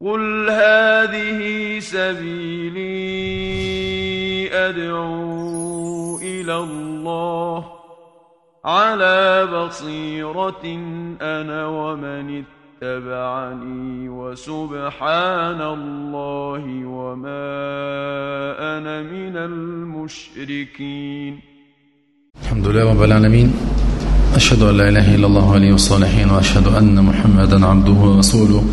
قل هذه سبيلي أدعو إلى الله على بصيرة أنا ومن اتبعني وسبحان الله وما أنا من المشركين. الحمد لله رب العالمين. أشهد أن لا إله إلا الله ولي الصالحين وأشهد أن محمدا عبده ورسوله.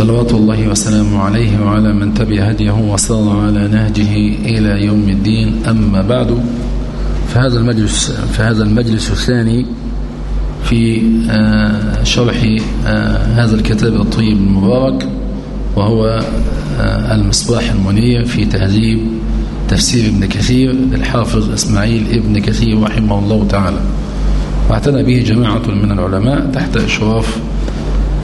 صلوات الله وسلامه عليه وعلى من تبع هديه وصار على نهجه إلى يوم الدين. أما بعد فهذا المجلس فهذا المجلس الثاني في آه، شرح آه، هذا الكتاب الطيب المبارك وهو آه، المصباح المنير في تهذيب تفسير ابن كثير للحافظ إسماعيل ابن كثير رحمه الله تعالى. واعتنى به جماعة من العلماء تحت إشراف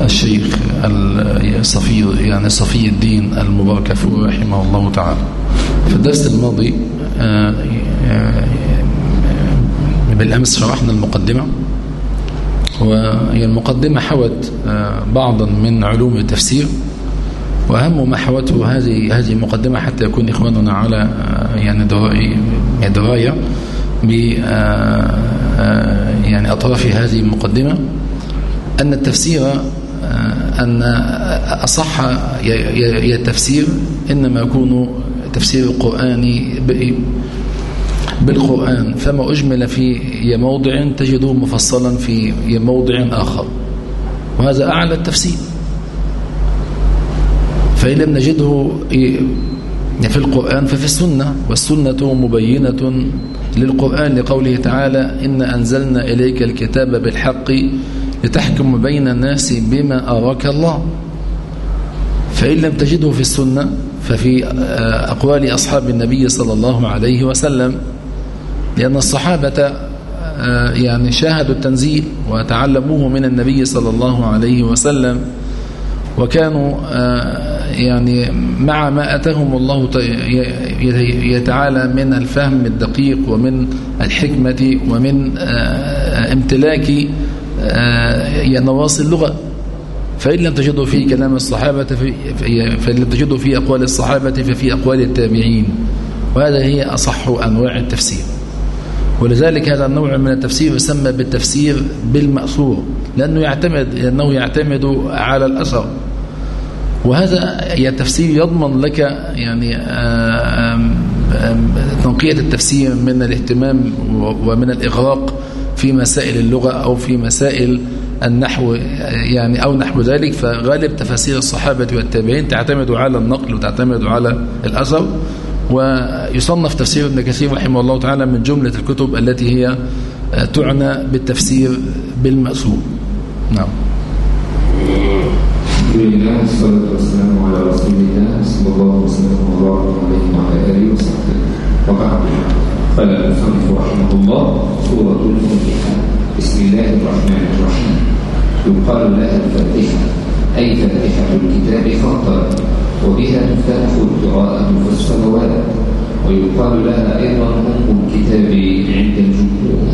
الشيخ الصفي يعني صفي الدين المبارك رحمه الله تعالى. في الدرس الماضي بالأمس شرحنا المقدمة وهي المقدمة حوت بعضا من علوم التفسير وأهم ما حوته هذه هذه المقدمة حتى يكون إخواننا على يعني دراية ب يعني أطراف هذه المقدمة. أن التفسير أن أصح التفسير إنما يكون تفسير القرآن بالقرآن فما أجمل في موضع تجده مفصلا في موضع آخر. وهذا أعلى التفسير. فإن لم نجده في القرآن ففي السنة والسنة مبينة للقرآن لقوله تعالى إن أنزلنا إليك الكتاب بالحق لتحكم بين الناس بما أراك الله. فإن لم تجده في السنة ففي أقوال أصحاب النبي صلى الله عليه وسلم لأن الصحابة يعني شاهدوا التنزيل وتعلموه من النبي صلى الله عليه وسلم وكانوا يعني مع ما أتاهم الله يتعالى من الفهم الدقيق ومن الحكمة ومن امتلاك نواصي اللغة. فإن لم تجدوا في كلام الصحابة فإن لم تجدوا في أقوال الصحابة ففي أقوال التابعين. وهذا هي أصح أنواع التفسير. ولذلك هذا النوع من التفسير يسمى بالتفسير بالمأثور لأنه يعتمد لأنه يعتمد على الأثر. وهذا التفسير يضمن لك يعني تنقية التفسير من الاهتمام ومن الإغراق. في مسائل اللغة أو في مسائل النحو يعني أو نحو ذلك فغالب تفاسير الصحابة والتابعين تعتمد على النقل وتعتمد على الأثر. ويصنف تفسير ابن كثير رحمه الله تعالى من جملة الكتب التي هي تعنى بالتفسير بالمأثور. نعم. الحمد لله والصلاة والسلام على رسول الله صلى الله وسلم وبارك عليه وعلى آله وصحبه. وبعد. قال المصنف رحمه الله سورة الفاتحة. بسم الله الرحمن الرحيم. يقال لها الفاتحة أي فاتحة الكتاب فاطر وبها تفتتح القراءة في الصلوات ويقال لها أيضا أم الكتاب عند الجمهور.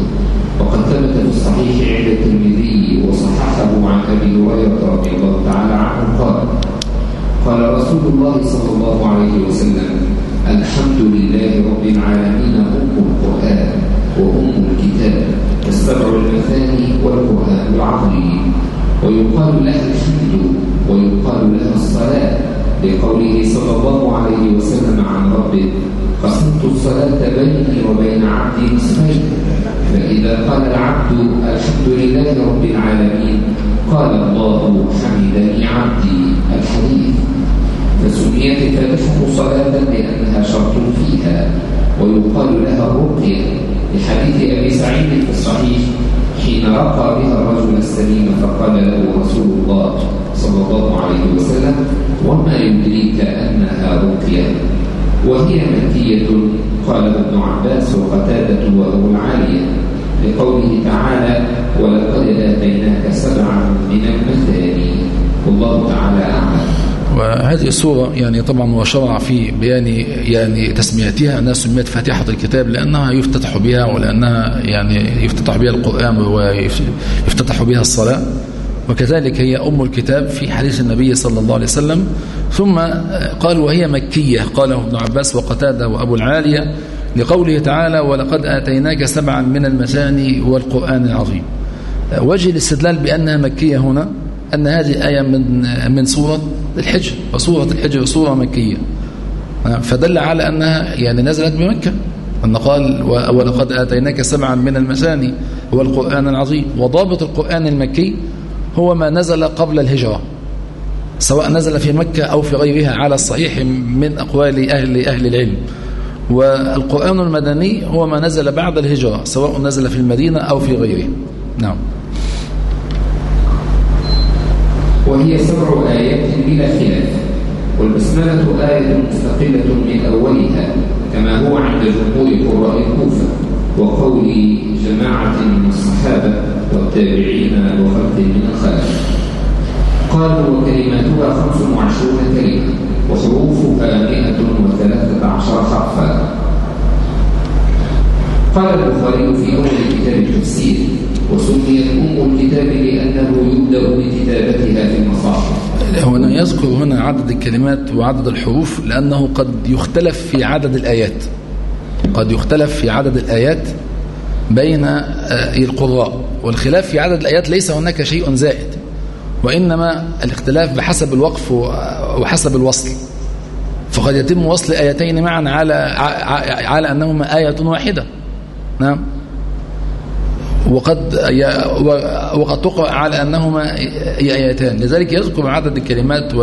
وقد ثبت في الصحيح عند الترمذي وصححه عن أبي هريرة رضي الله تعالى عنه قال قال رسول الله صلى الله عليه وسلم الحمد لله رب العالمين أم القرآن وأم الكتاب والسبع المثاني والقرآن العظيم. ويقال لها الحمد ويقال لها الصلاة لقوله صلى الله عليه وسلم عن ربه قسمت الصلاة بيني وبين عبدي نصفين فإذا قال العبد الحمد لله رب العالمين قال الله حمدني عبدي الحديث فسميت الفاتحة صلاة لأنها شرط فيها ويقال لها الرقية لحديث أبي سعيد في الصحيح حين رقى بها الرجل السليم فقال له رسول الله صلى الله عليه وسلم وما يدريك أنها رقية وهي مكية؟ قاله ابن عباس وقتادة وأبو العالية. لقوله تعالى ولقد آتيناك سبعا من المثاني. والله تعالى أعلم. وهذه السورة يعني طبعا وشرع في بيان يعني تسميتها أنها سميت فاتحة الكتاب لأنها يفتتح بها ولأنها يعني يفتتح بها القرآن ويفتتح بها الصلاة. وكذلك هي أم الكتاب في حديث النبي صلى الله عليه وسلم. ثم قال وهي مكية. قاله ابن عباس وقتادة وأبو العالية لقوله تعالى ولقد آتيناك سبعا من المثاني والقرآن العظيم. وجه الاستدلال بأنها مكية هنا أن هذه آية من من سورة الحجر وسورة الحجر سورة مكية. فدل على أنها يعني نزلت بمكة أن قال ولقد آتيناك سبعا من المثاني والقرآن العظيم. وضابط القرآن المكي هو ما نزل قبل الهجرة سواء نزل في مكة أو في غيرها على الصحيح من أقوال أهل أهل العلم. والقرآن المدني هو ما نزل بعد الهجرة سواء نزل في المدينة أو في غيره نعم. وهي سبع آيات بلا خلاف والبسملة آية مستقلة من أولها كما هو عند جمهور قراء الكوفة وقول جماعة من الصحابة والتابعين وخلق من الخلف. قالوا وكلماتها خمس وعشرون كلمة وحروفها مئة وثلاثة عشر حرفا. قال البخاري في أول كتاب التفسير وسميت أم الكتاب لأنه يبدأ بكتابتها في المصاحف. هنا يذكر هنا عدد الكلمات وعدد الحروف لأنه قد يختلف في عدد الآيات. قد يختلف في عدد الآيات بين آه، القراء والخلاف في عدد الآيات ليس هناك شيء زائد وإنما الاختلاف بحسب الوقف وحسب الوصل. فقد يتم وصل آيتين معا على على أنهما آية واحدة. نعم. وقد وقد تقرأ على أنهما آيتان لذلك يذكر عدد الكلمات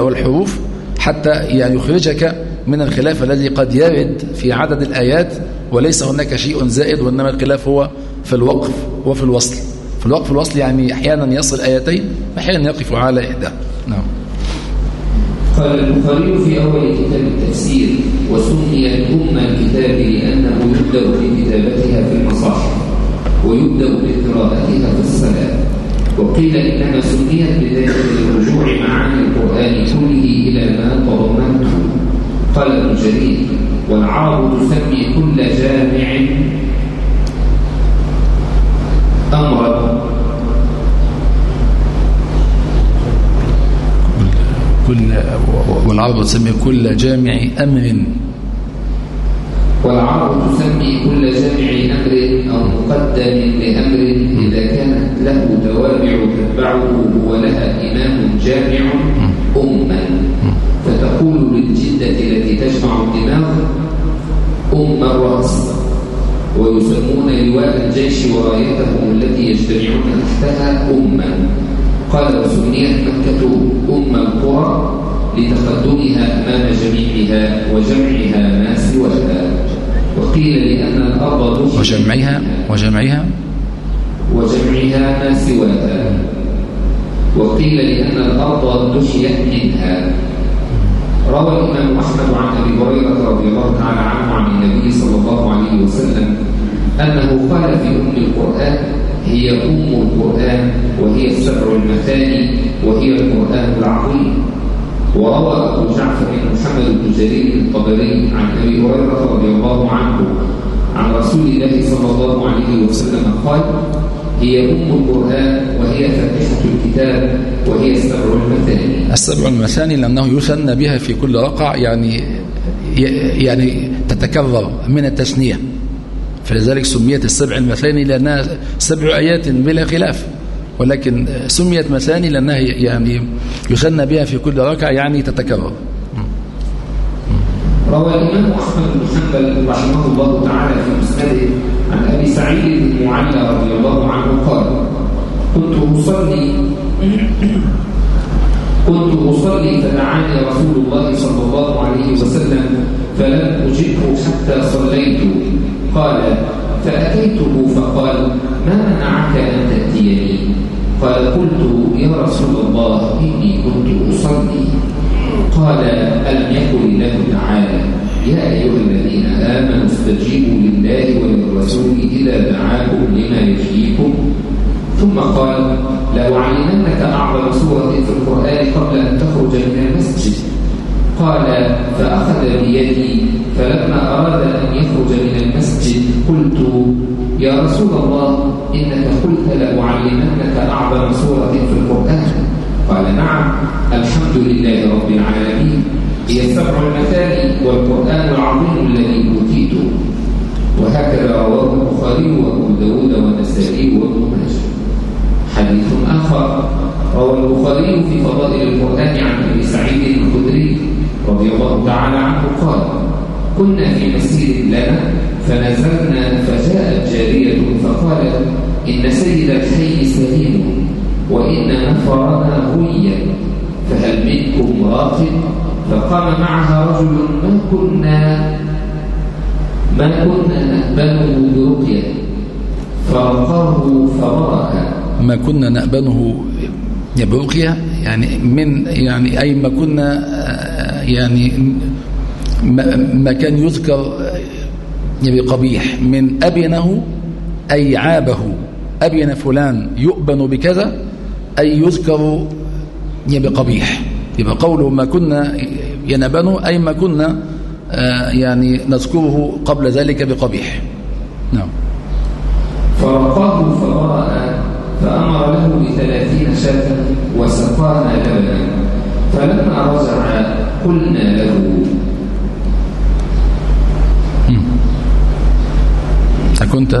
والحروف حتى يعني يخرجك من الخلاف الذي قد يرد في عدد الآيات وليس هناك شيء زائد وإنما الخلاف هو في الوقف وفي الوصل. في الوقف الوصل يعني أحيانا يصل آيتين أحيانا يقف على إحدى. قال البخاري في أول كتاب التفسير وسميت أم الكتاب لأنه يبدأ بكتابتها في المصاحف ويبدأ بقراءتها في الصلاة. وقيل إنما سميت بذلك للرجوع معاني القرآن كله إلى ما تضمنته قال ابن جرير والعرب تسمي كل جامع أمرا كل والعرب تسمي كل جامع أمر. والعرب تسمي كل جامع أمر أو مقدم لأمر إذا كانت له توابع تتبعه ولها إمام جامع أما. فتقول للجدة التي تجمع الدماغ أم الرأس. ويسمون لواء الجيش ورايتهم التي يجتمعون تحتها أما. قال وسميت مكة أم القرى. لتقدمها أمام جميعها وجمعها ما سواها. وقيل لأن الأرض وجمعها وجمعها وجمعها ما سواها. وقيل لأن الأرض دشيت منها. روى الإمام أحمد عن أبي هريرة رضي الله تعالى عنه عن النبي صلى الله عليه وسلم أنه قال في أم القرآن هي أم القرآن وهي السبع المثاني وهي القرآن العظيم. وروى أبو جعفر محمد بن جرير الطبري عن أبي هريرة رضي الله عنه عن رسول الله صلى الله عليه وسلم قال هي أم القرآن وهي فاتحة الكتاب وهي السبع المثاني. السبع المثاني لأنه يثنى بها في كل رقع يعني يعني تتكرر من التثنية فلذلك سميت السبع المثاني لأنها سبع آيات بلا خلاف. ولكن سميت مثاني لأنها يعني يثنى بها في كل ركعة يعني تتكرر. روى الإمام أحمد بن حنبل رحمه الله تعالى في مسنده عن أبي سعيد بن معلى رضي الله عنه قال كنت أصلي كنت أصلي فدعاني رسول الله صلى الله عليه وسلم فلم أجبه حتى صليت. قال فأتيته فقال ما منعك أن تأتيني؟ قال قلت يا رسول الله إني كنت أصلي. قال ألم يقل الله تعالى يا أيها الذين آمنوا استجيبوا لله وللرسول إذا دعاكم لما يحييكم. ثم قال لو علمنك أعظم سورة في القرآن قبل أن تخرج من المسجد. قال فأخذ بيدي فلما أراد أن يخرج من المسجد قلت يا رسول الله إنك قلت لأعلمنك أعظم سورة في القرآن؟ قال نعم الحمد لله رب العالمين هي السبع المثاني والقرآن العظيم الذي أوتيته. وهكذا رواه البخاري وأبو داود والنسائي وابن ماجه. حديث آخر روى البخاري في فضائل القرآن عن أبي سعيد الخدري رضي الله تعالى عنه قال كنا في مسير لنا فنزلنا فجاءت جارية فقالت إن سيد الحي سليم وإن نفرنا غيا فهل منكم راقب فقام معها رجل ما كنا ما كنا نأبنه برقية فرقاه فبرأ ما كنا نأبنه برقية؟ يعني من يعني أي ما كنا يعني ما كان يذكر بقبيح من أبنه أي عابه أبن فلان يؤبن بكذا أي يذكر بقبيح يبقى قوله ما كنا ينبنه أي ما كنا آه، يعني نذكره قبل ذلك بقبيح. نعم. فرقاه فبرأ فأمر له بثلاثين شاة وسقانا لبنا فلما رجع قلنا له أكنت؟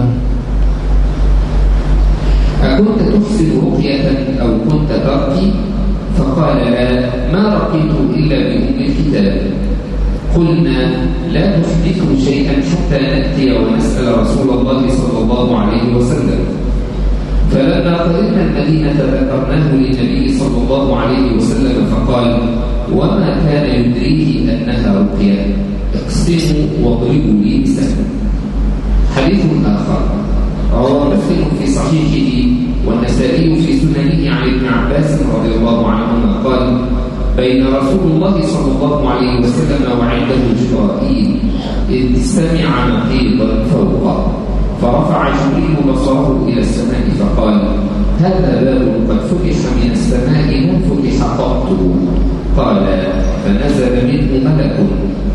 أكنت تحسن رقية أو كنت ترقي؟ فقال لا ما رقيت إلا بأم الكتاب. قلنا لا نحدث شيئا حتى نأتي ونسأل رسول الله صلى الله عليه وسلم. فلما قدمنا المدينة ذكرناه للنبي صلى الله عليه وسلم فقال وما كان يدريه أنها رقية؟ اقسموا واضربوا لي بسهم حديث آخر. رواه مسلم في صحيحه والنسائي في سننه عن ابن عباس رضي الله عنهما قال بين رسول الله صلى الله عليه وسلم وعنده جبرائيل إذ سمع نقيضا فوقه. فرفع جبريل بصره إلى السماء فقال هذا باب قد فتح من السماء من فتح قط. قال فنزل منه ملك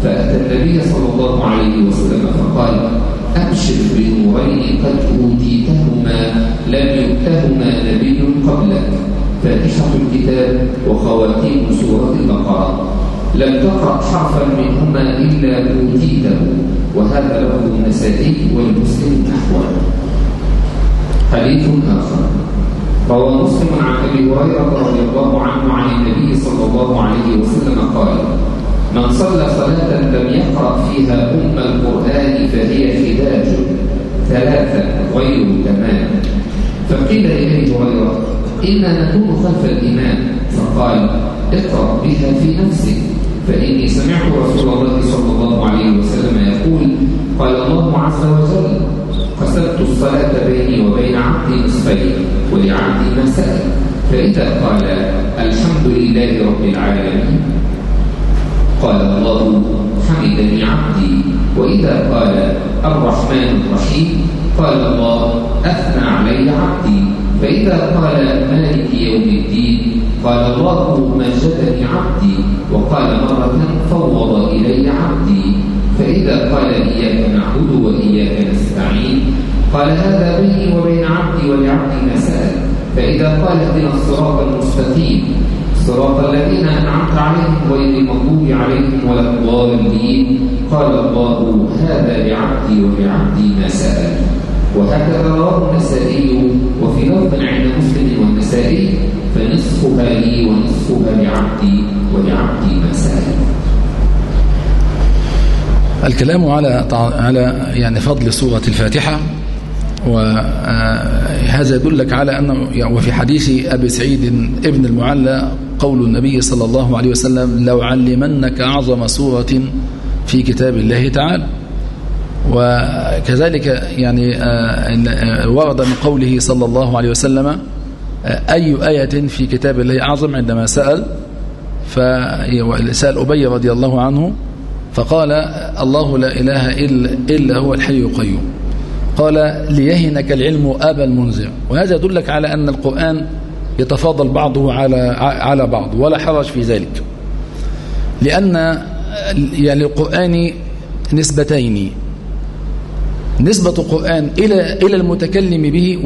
فأتى النبي صلى الله عليه وسلم فقال أبشر بنورين قد أوتيتهما لم يؤتهما نبي قبلك فاتحة الكتاب وخواتيم سورة البقرة. لم تقرأ حرفا منهما إلا أوتيته وهذا له النسائي والمسلم نحوه. حديث آخر. روى مسلم عن أبي هريرة رضي الله عنه عن النبي صلى الله عليه وسلم قال من صلى صلاة لم يقرأ فيها أم القرآن فهي خداج ثلاثة غير تمام. فقيل لأبي هريرة إنا نكون خلف الإمام. فقال اقرأ بها في نفسك. فإني سمعت رسول الله صلى الله عليه وسلم يقول قال الله عز وجل قسمت الصلاة بيني وبين عبدي نصفين ولعبدي ما سأل فإذا قال الحمد لله رب العالمين. قال الله حمدني عبدي. وإذا قال الرحمن الرحيم. قال الله أثنى علي عبدي. فإذا قال مالك يوم الدين قال الله مجدني عبدي وقال مرة فوض إلي عبدي. فإذا قال إياك نعبد وإياك نستعين قال هذا بيني وبين عبدي ولعبدي ما سأل فإذا قال اهدنا الصراط المستقيم صراط الذين أنعمت عليهم غير المغضوب عليهم ولا الضالين قال الله هذا لعبدي ولعبدي ما سأل وهكذا رواه النسائي وفي لفظ عند مسلم والنسائي فنصفها لي ونصفها لعبدي ولعبدي ما الكلام على على يعني فضل سورة الفاتحة وهذا يدلك على يعني وفي حديث أبي سعيد ابن المعلى قول النبي صلى الله عليه وسلم لو علمنك أعظم سورة في كتاب الله تعالى. وكذلك يعني آه، ورد من قوله صلى الله عليه وسلم آه، أي آية في كتاب الله أعظم عندما سأل فسأل أبي رضي الله عنه فقال الله لا إله إلا هو الحي القيوم. قال ليهنك العلم أبا المنذر. وهذا يدلك على أن القرآن يتفاضل بعضه على على بعض ولا حرج في ذلك. لأن يعني القرآن نسبتين نسبة القرآن إلى إلى المتكلم به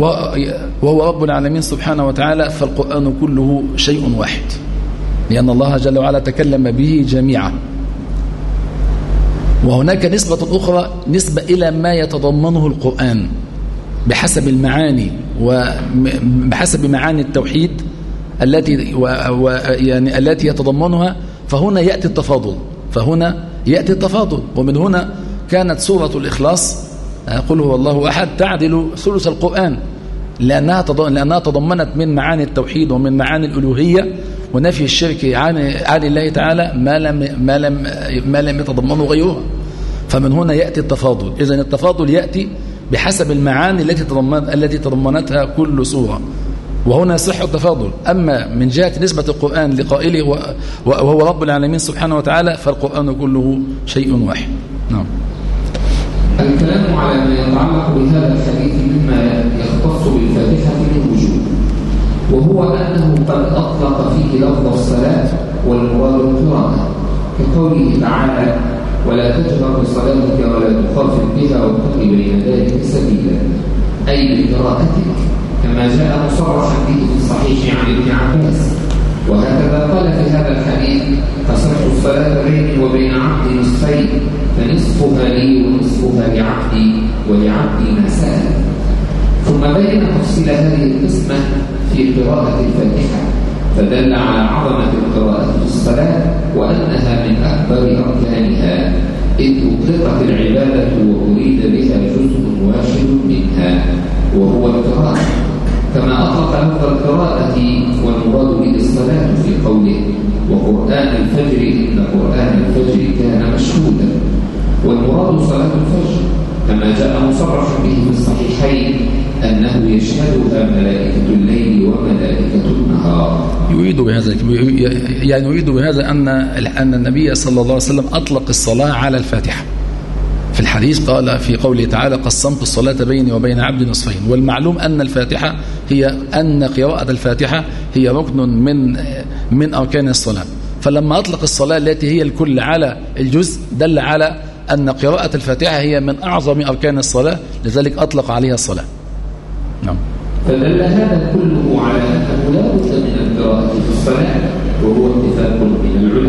وهو رب العالمين سبحانه وتعالى فالقرآن كله شيء واحد لأن الله جل وعلا تكلم به جميعا. وهناك نسبة أخرى نسبة إلى ما يتضمنه القرآن بحسب المعاني وبحسب معاني التوحيد التي يعني التي يتضمنها فهنا يأتي التفاضل فهنا يأتي التفاضل ومن هنا كانت سورة الإخلاص قل هو الله أحد تعدل ثلث القرآن. لأنها لأنها تضمنت من معاني التوحيد ومن معاني الألوهية ونفي الشرك عن عن الله تعالى ما لم ما لم ما لم يتضمنه غيرها. فمن هنا يأتي التفاضل. إذا التفاضل يأتي بحسب المعاني التي تضمنت التي تضمنتها كل سورة. وهنا يصح التفاضل. أما من جهة نسبة القرآن لقائله وهو رب العالمين سبحانه وتعالى فالقرآن كله شيء واحد. نعم. الكلام على ما يتعلق بهذا الحديث مما يختص بالفاتحة من وجوه وهو أنه قد أطلق فيه لفظ الصلاة والمراد القراءة كقوله تعالى ولا تجهر بصلاتك ولا تخافت بها وابتغ بين ذلك سبيلا أي بقراءتك كما جاء مصرحا به في الصحيح عن ابن عباس. وهكذا قال في هذا الحديث قسمت الصلاة بيني وبين عبدي نصفين فنصفها لي ونصفها لعبدي ولعبدي ما سأل. ثم بين تفصيل هذه القسمة في قراءة الفاتحة فدل على عظمة القراءة في الصلاة وأنها من أكبر أركانها إذ أطلقت العبادة وأريد بها جزء واحد منها وهو القراءة. كما أطلق لفظ القراءة والمراد به الصلاة في قوله وقرآن الفجر إن قرآن الفجر كان مشهودا. والمراد صلاة الفجر كما جاء مصرحا به في الصحيحين أنه يشهدها ملائكة الليل وملائكة النهار. يريد بهذا يعني يريد بهذا أن أن النبي صلى الله عليه وسلم أطلق الصلاة على الفاتحة. في الحديث قال في قوله تعالى قسمت الصلاة بيني وبين عبد نصفين. والمعلوم أن الفاتحة هي أن قراءة الفاتحة هي ركن من من أركان الصلاة. فلما أطلق الصلاة التي هي الكل على الجزء دل على أن قراءة الفاتحة هي من أعظم أركان الصلاة لذلك أطلق عليها الصلاة. نعم. فدل هذا كله على أنه لا بد من القراءة في الصلاة وهو اتفاق من العلماء.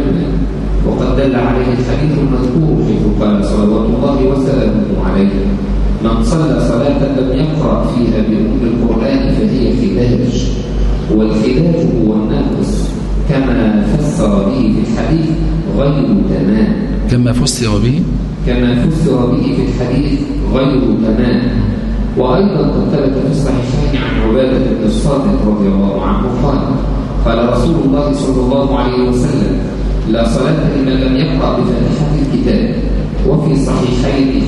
وقد دل عليه الحديث المذكور حيث قال صلوات الله وسلامه عليه. من صلى صلاة لم يقرأ فيها بأم القرآن فهي خداج. والخداج هو الناقص كما فسر به في الحديث غير تمام. كما فسر به؟ كما فسر به في الحديث غير تمام. وأيضا قد ثبت في الصحيحين عن عبادة بن الصادق رضي الله عنه قال قال رسول الله صلى الله عليه وسلم لا صلاة لمن لم يقرأ بفاتحة الكتاب. وفي صحيحين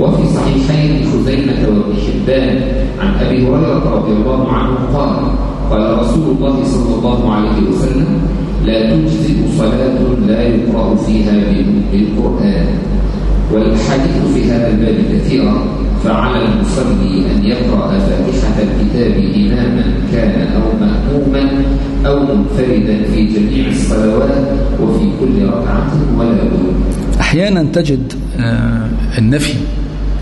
وفي صحيحين خزيمة وابن حبان عن أبي هريرة رضي الله عنه قال قال رسول الله صلى الله عليه وسلم لا تجزئ صلاة لا يقرأ فيها بالقرآن. والحديث في هذا الباب كثيرا. فعلى المصلي أن يقرأ فاتحة الكتاب إماما كان أو مأموما أو منفردا في جميع الصلوات وفي كل ركعة ولا بد أحيانا تجد آه، النفي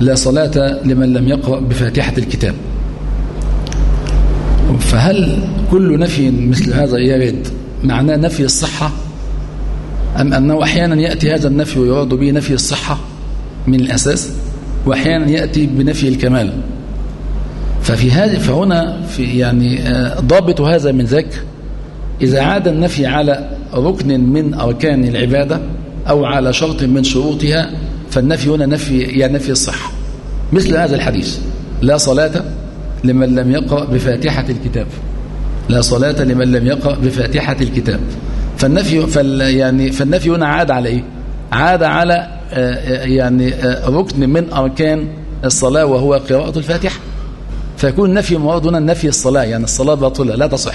لا صلاة لمن لم يقرأ بفاتحة الكتاب. فهل كل نفي مثل هذا يرد معناه نفي الصحة؟ أم أنه أحيانا يأتي هذا النفي ويراد به نفي الصحة من الأساس؟ وأحيانا يأتي بنفي الكمال. ففي هذه فهنا في يعني آه، ضابط هذا من ذاك إذا عاد النفي على ركن من أركان العبادة أو على شرط من شروطها فالنفي هنا نفي يعني نفي الصحة مثل هذا الحديث. لا صلاة لمن لم يقرأ بفاتحة الكتاب. لا صلاة لمن لم يقرأ بفاتحة الكتاب. فالنفي فال يعني فالنفي هنا عاد على إيه عاد على آه، آه، يعني آه، ركن من أركان الصلاة وهو قراءة الفاتحة. فيكون النفي مراد هنا نفي الصلاة يعني الصلاة باطلة لا تصح.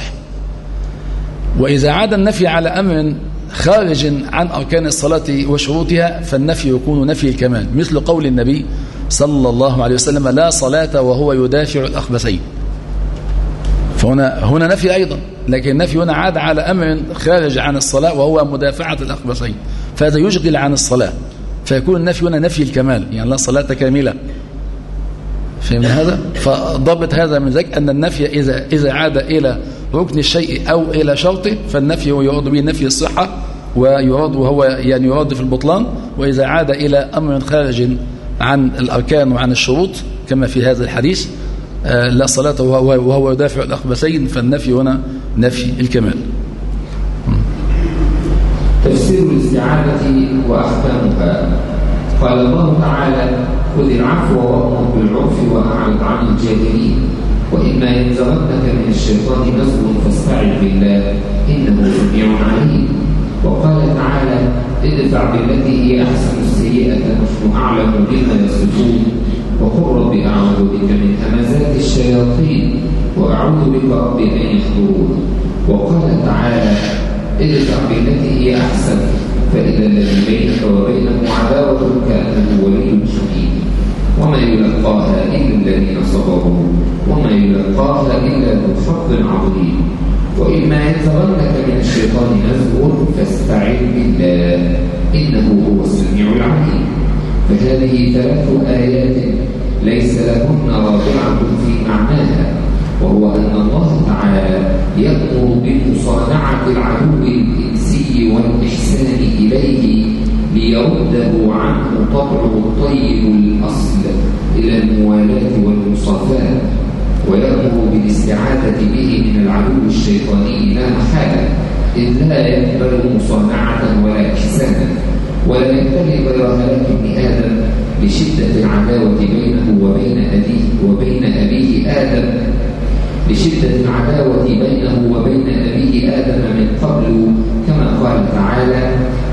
وإذا عاد النفي على أمر خارج عن أركان الصلاة وشروطها فالنفي يكون نفي الكمال. مثل قول النبي صلى الله عليه وسلم لا صلاة وهو يدافع الأخبثين. فهنا هنا نفي أيضا لكن النفي هنا عاد على أمر خارج عن الصلاة وهو مدافعة الأخبثين. فهذا يشغل عن الصلاة. فيكون النفي هنا نفي الكمال يعني لا صلاة كاملة. فهم هذا؟ فضبط هذا من ذلك أن النفي إذا, إذا عاد إلى ركن الشيء أو إلى شرطه فالنفي هو يراد به نفي الصحة ويراد وهو يعني يراد في البطلان وإذا عاد إلى أمر خارج عن الأركان وعن الشروط كما في هذا الحديث آه، لا صلاة وهو يدافع الأخبثين فالنفي هنا نفي الكمال. تفسير الاستعادة وأحكامها قال الله تعالى خذ العفو وأمر بالعرف وأعرض عن الجاهلين وإما ينزغنك من الشيطان نزغ فاستعذ بالله إنه سميع عليم. وقال تعالى ادفع بالتي هي أحسن السيئة نحن أعلم بما يصفون وقل رب أعوذ بك من همزات الشياطين وأعوذ بك رب أن يحضرون. وقال تعالى ادفع بالتي هي أحسن فإذا الذي بينك وبينه عداوة كأنه ولي حميد وما يلقاها إلا الذين صبروا وما يلقاها إلا ذو حظ عظيم. وإما ينزغنك من الشيطان نزغ فاستعذ بالله إنه هو السميع العليم. فهذه ثلاث آيات ليس لهن رابعة في معناها. وهو أن الله تعالى يأمر بمصانعة العدو الإنسي والإحسان إليه ليرده عنه طبعه الطيب الأصل إلى الموالاة والمصافاة ويأمر بالاستعاذة به من العدو الشيطاني لا محالة إذ لا يقبل مصانعة ولا إحسانا ولا يبتلي غير هلاك ابن آدم لشدة العداوة بينه وبين أبيه وبين أبيه آدم لشدة العداوة بينه وبين أبيه آدم من قبل كما قال تعالى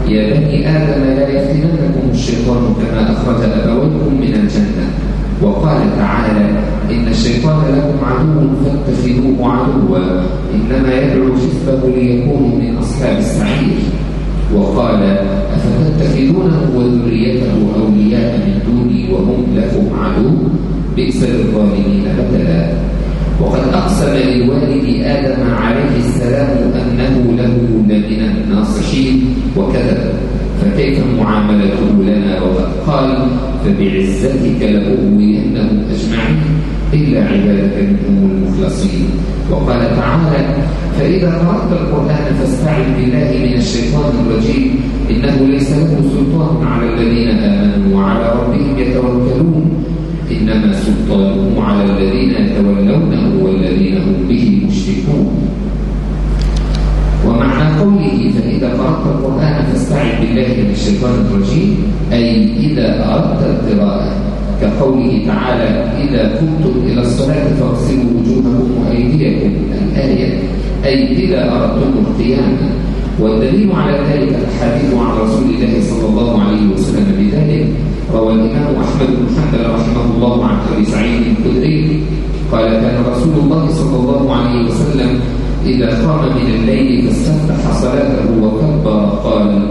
يا بني آدم لا يفتننكم الشيطان كما أخرج أبويكم من الجنة. وقال تعالى إن الشيطان لكم عدو فاتخذوه عدوا إنما يدعو حزبه ليكونوا من أصحاب السعير. وقال أفتتخذونه وذريته أولياء من دوني وهم لكم عدو؟ بئس للظالمين بدلا وقد أقسم للوالد آدم عليه السلام أنه له لمن الناصحين وكذب. فكيف معاملته لنا؟ وقد قال فبعزتك لأغوينهم أجمعين إلا عبادك منهم المخلصين. وقال تعالى فإذا قرأت القرآن فاستعذ بالله من الشيطان الرجيم إنه ليس له سلطان على الذين آمنوا وعلى ربهم يتوكلون. إنما سلطانه على الذين يتولونه والذين هم به مشركون. ومعنى قوله فإذا قرأت القرآن فاستعذ بالله من الشيطان الرجيم أي إذا أردت القراءة كقوله تعالى إذا كنتم إلى الصلاة فاغسلوا وجوهكم وأيديكم الآية أي إذا أردتم القيام. والدليل على ذلك الحديث عن رسول الله صلى الله عليه وسلم بذلك روى الإمام أحمد بن حنبل رحمه الله عن أبي سعيد الخدري قال كان رسول الله صلى الله عليه وسلم إذا قام من الليل فاستفتح صلاته وكبر قال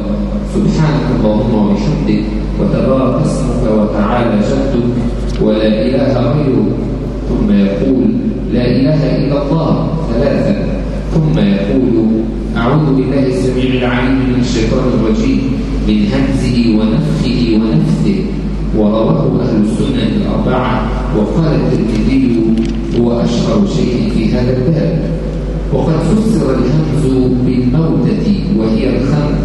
سبحانك اللهم وبحمدك وتبارك اسمك وتعالى جدك ولا إله غيرك. ثم يقول لا إله إلا الله ثلاثا. ثم يقول أعوذ بالله السميع العليم من الشيطان الرجيم من همزه ونفخه ونفثه ورواه أهل السنة الأربعة وقال الترمذي هو أشهر شيء في هذا الباب. وقد فسر الهمز بالموتة وهي الخنق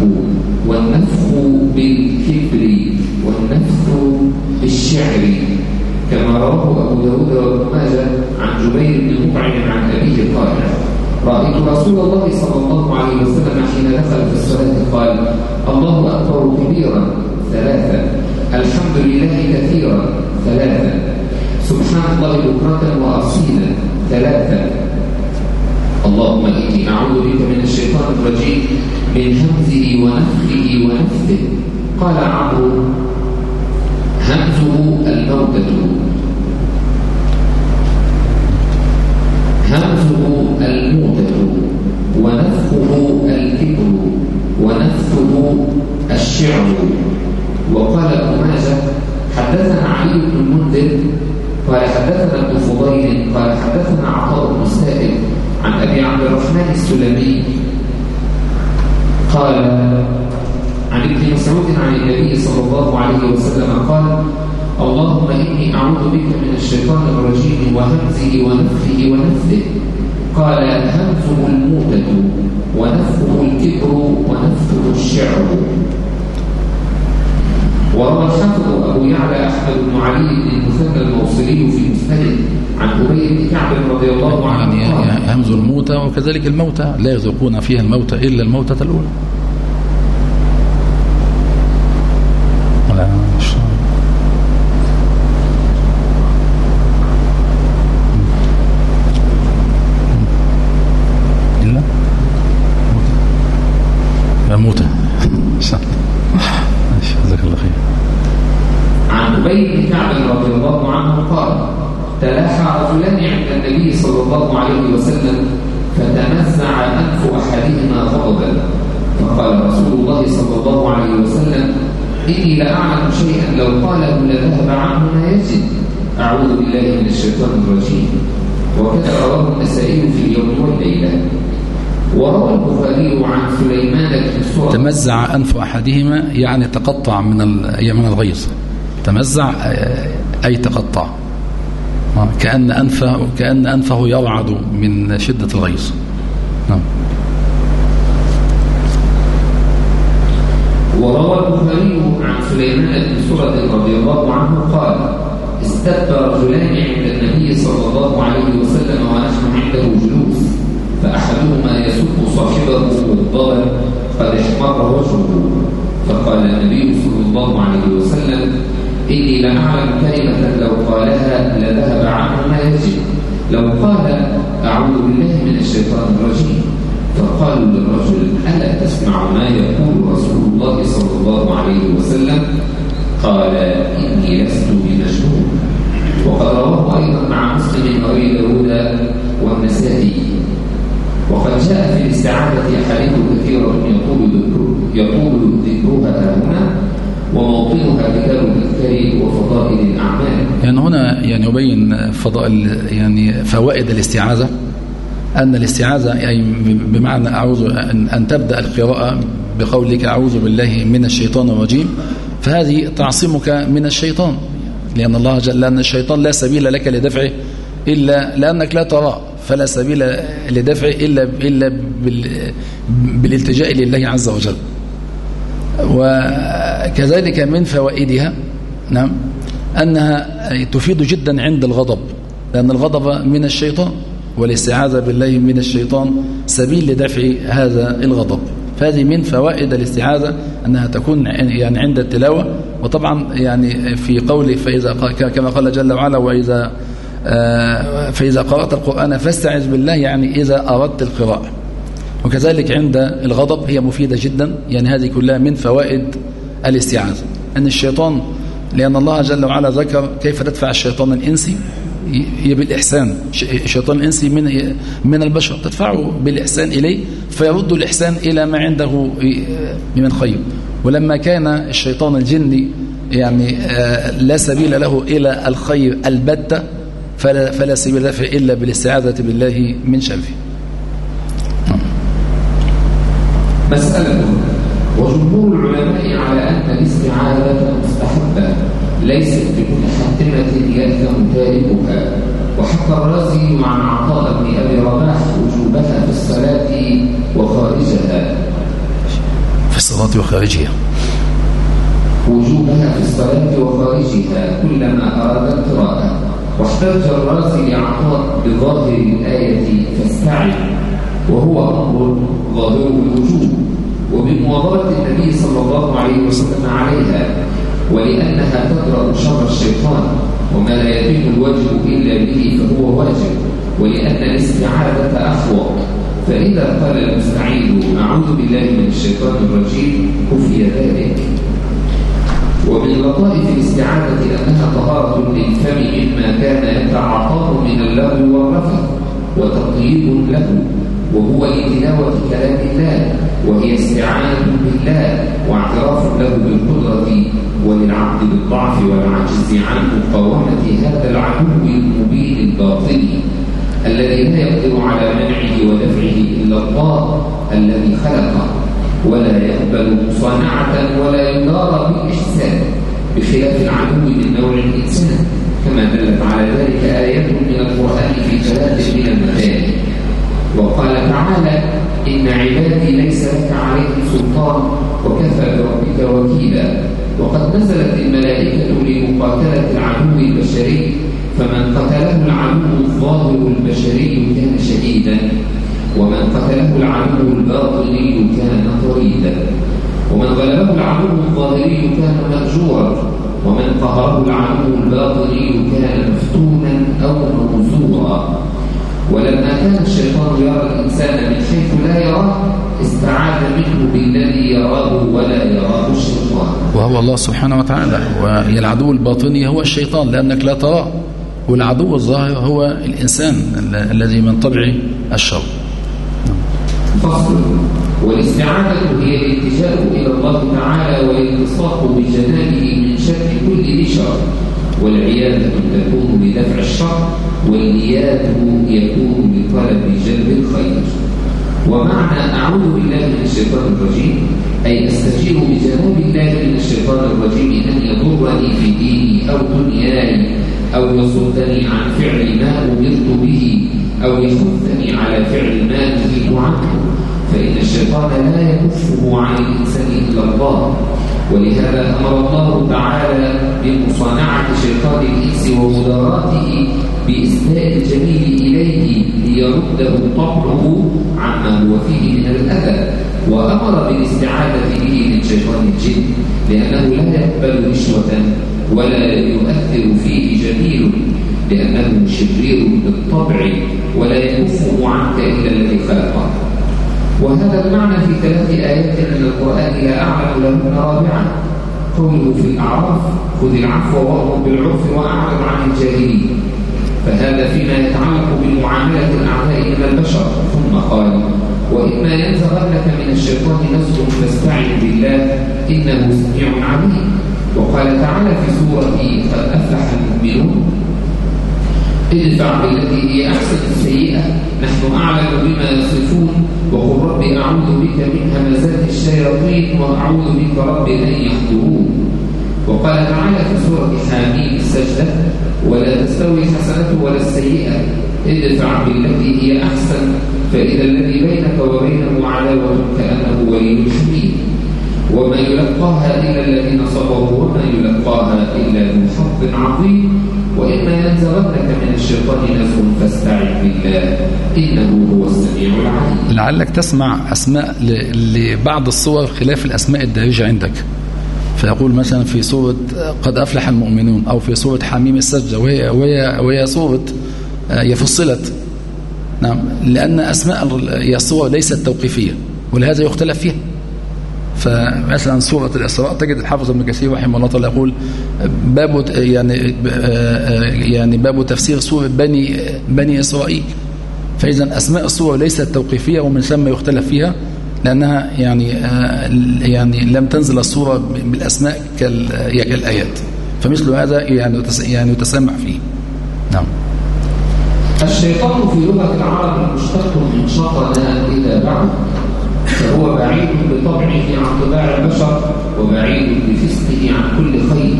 والنفخ بالكبر والنفخ بالشعر. كما رواه أبو داود وابن ماجه عن جبير بن مطعم عن أبيه قال رأيت رسول الله صلى الله عليه وسلم حين دخل في الصلاة قال الله أكبر كبيرا ثلاثة. الحمد لله كثيرا ثلاثة. سبحان الله بكرة وأصيلا ثلاثة. اللهم إني أعوذ بك من الشيطان الرجيم من همزه ونفخه ونفثه. قال عمرو همزه الموتة. همزه الموتة ونفخه الكبر ونفثه الشعر. وقال ابن ماجه حدثنا علي بن المنذر قال حدثنا ابن فضيل قال حدثنا عطاء بن سائب أبي عبد الرحمن السلمي قال عن ابن مسعود عن النبي صلى الله عليه وسلم قال اللهم إني أعوذ بك من الشيطان الرجيم وهمزه ونفخه ونفثه قال همزه الموتة ونفخه الكبر ونفثه الشعر. وروى الحافظ أبو يعلى أحمد بن علي بن المثنى الموصلي في مسنده عن أبي بن كعب رضي الله عنه يعني همز الموتى وكذلك الموتى لا يذوقون فيها الموتى إلا الموتة الأولى ولا مش- إلا موتى جزاك الله خير. عن أبي بن كعب رضي الله عنه قال تلاحى رجلان عند النبي صلى الله عليه وسلم فتنزع أنف أحدهما غضبا. فقال رسول الله صلى الله عليه وسلم إني لأعلم شيئا لو قاله لذهب عنه ما يجد. أعوذ بالله من الشيطان الرجيم. وكذا رواه النسائي في اليوم والليلة. وروى البخاري عن سليمان بن تمزع أنف أحدهما يعني تقطع من من الغيظ. تمزع آه، أي تقطع. آه، كأن أنفه كأن أنفه يرعد من شدة الغيظ. نعم وروى البخاري عن سليمان بن سرد رضي الله عنه قال استبى رجلان عند النبي صلى الله عليه وسلم ونحن عنده جلوس. فأحدهما يسب صاحبه بالضبر قد احمر وجهه. فقال النبي صلى الله عليه وسلم إني لأعلم كلمة لو قالها لذهب عنه ما يجب. لو قال أعوذ بالله من الشيطان الرجيم. فقالوا للرجل ألا تسمع ما يقول رسول الله صلى الله عليه وسلم؟ قال إني لست بمجنون. وقد رواه أيضا مع مسلم وأبي داود والنسائي. وقد جاء في الاستعاذة أحاديث كثيرة يطول يطول ذكرها هنا وموطنها كتاب الأذكار وفضائل الأعمال. يعني هنا يعني يبين فضائل يعني فوائد الاستعاذة أن الاستعاذة يعني بمعنى أعوذ أن, أن تبدأ القراءة بقولك أعوذ بالله من الشيطان الرجيم فهذه تعصمك من الشيطان لأن الله جل لأن الشيطان لا سبيل لك لدفعه إلا لأنك لا تراه. فلا سبيل لدفعه إلا إلا بال بالالتجاء لله عز وجل. وكذلك من فوائدها نعم أنها تفيد جدا عند الغضب لأن الغضب من الشيطان والاستعاذة بالله من الشيطان سبيل لدفع هذا الغضب. فهذه من فوائد الاستعاذة أنها تكون يعني عند التلاوة. وطبعا يعني في قوله فإذا كما قال جل وعلا وإذا فإذا قرأت القرآن فاستعذ بالله يعني إذا أردت القراءة. وكذلك عند الغضب هي مفيدة جدا يعني هذه كلها من فوائد الاستعاذة. أن الشيطان لأن الله جل وعلا ذكر كيف تدفع الشيطان الإنسي هي بالإحسان. الشيطان الإنسي من من البشر تدفعه بالإحسان إليه فيرد الإحسان إلى ما عنده من خير. ولما كان الشيطان الجني يعني لا سبيل له إلى الخير البتة فلا, فلا سبيل له إلا بالاستعاذة بالله من شره مسألة. وجمهور العلماء على أن الاستعاذة مستحبة ليست بكل حاتمة يأثم تاركها وحكى الرازي عن عطاء بن أبي رباح وجوبها في الصلاة وخارجها. في الصلاة وخارجها. وجوبها في الصلاة وخارجها كلما أراد القراءة واحتج الرازي لعطاء بظاهر الآية فاستعن وهو أمر ظاهره الوجوب وبمواظبة النبي صلى الله عليه وسلم عليها ولأنها تدرأ شر الشيطان وما لا يتم الواجب إلا به فهو واجب ولأن الاستعاذة أحوط فإذا قال المستعيذ أعوذ بالله من الشيطان الرجيم كفي ذلك. ومن لطائف الاستعاذة أنها طهارة للفم مما كان يتعاطاه من اللغو والرفث وتطيب له وهو لتلاوة كلام الله وهي استعانة بالله واعتراف له بالقدرة وللعبد بالضعف والعجز عن مقاومة هذا العدو المبين الباطني الذي لا يقدر على منعه ودفعه إلا الله الذي خلقه. ولا يقبل مصانعة ولا يدار بالإحسان بخلاف العدو من نوع الإنسان. كما دلت على ذلك آيات من القرآن في ثلاث من المثال وقال تعالى إن عبادي ليس لك عليهم سلطان وكفى بربك وكيلا. وقد نزلت الملائكة لمقاتلة العدو البشري فمن قتله العدو الظاهر البشري كان شهيدا. ومن قتله العدو الباطني كان طريدا ومن غلبه العدو الظاهري كان مأجورا. ومن قهره العدو الباطني كان مفتونا أو موزورا ولما كان الشيطان يرى الإنسان من حيث لا يراه استعاذ منه بالذي يراه ولا يراه الشيطان. وهو الله سبحانه وتعالى. والعدو الباطني هو الشيطان لأنك لا تراه. والعدو الظاهر هو الإنسان الذي من طبعه الشر. فصل. والاستعاذة هي الالتجاء إلى الله تعالى والالتصاق بجنابه من شر كل ذي شر والعيادة تكون بدفع الشر والإياد يكون بطلب جلب الخير. ومعنى أعوذ بالله من الشيطان الرجيم أي أستجير بجناب الله من الشيطان الرجيم أن يضرني في ديني أو دنياي. أو يصدني عن فعل ما أمرت به أو يحثني على فعل ما نهيت عنه فإن الشيطان لا يكفه عن الإنسان إلا الله. ولهذا أمر الله تعالى بمصانعة شيطان الإنس ومداراته بإسداء الجميل إليه ليرده طبعه عما هو فيه من الأذى وأمر بالاستعاذة به من شيطان الجن لأنه لا يقبل رشوة ولا يؤثر فيه جميل لأنه شرير بالطبع ولا يكفه عنك إلا الذي خلقه. وهذا المعنى في ثلاث آيات من القرآن لا أعلم لهن رابعا. قوله في الأعراف خذ العفو وأمر بالعرف وأعرض عن الجاهلين. فهذا فيما يتعلق بمعاملة الأعداء من البشر. ثم قال وإما ينزغنك من الشيطان نزغ فاستعن بالله إنه سميع عليم. وقال تعالى في سورة قد أفلح المؤمنون. ادفع بالتي هي أحسن السيئة. نحن أعلم بما يصفون. وقل رب أعوذ بك من همزات الشياطين وأعوذ بك رب أن يحضرون. وقال تعالى في سورة حاميم السجدة ولا تستوي الحسنة ولا السيئة. ادفع بالتي هي أحسن. فإذا الذي بينك وبينه عداوة كأنه ولي حميد وما يلقاها إلا الذين صبروا وما يلقاها إلا ذو حظ عظيم. وإما ينزغنك من الشيطان نزغ فاستعذ بالله إنه هو السميع العليم. لعلك تسمع أسماء لبعض الصور خلاف الأسماء الدارجة عندك. فيقول مثلا في سورة قد أفلح المؤمنون أو في سورة حميم السجدة وهي, وهي, وهي سورة هي فصلت. نعم لأن أسماء الصور ليست توقيفية ولهذا يختلف فيها. فمثلا سورة الإسراء تجد الحافظ ابن كثير رحمه الله تعالى يقول باب يعني يعني باب تفسير سورة بني بني إسرائيل. فإذا أسماء السورة ليست توقيفية ومن ثم يختلف فيها لأنها يعني يعني لم تنزل السورة بالأسماء كالآيات. فمثل هذا يعني يعني يتسامح فيه. نعم. الشيطان في لغة العرب مشتق من شطنا إذا بعد فهو بعيد بطبعه عن طباع البشر وبعيد بفسقه عن كل خير.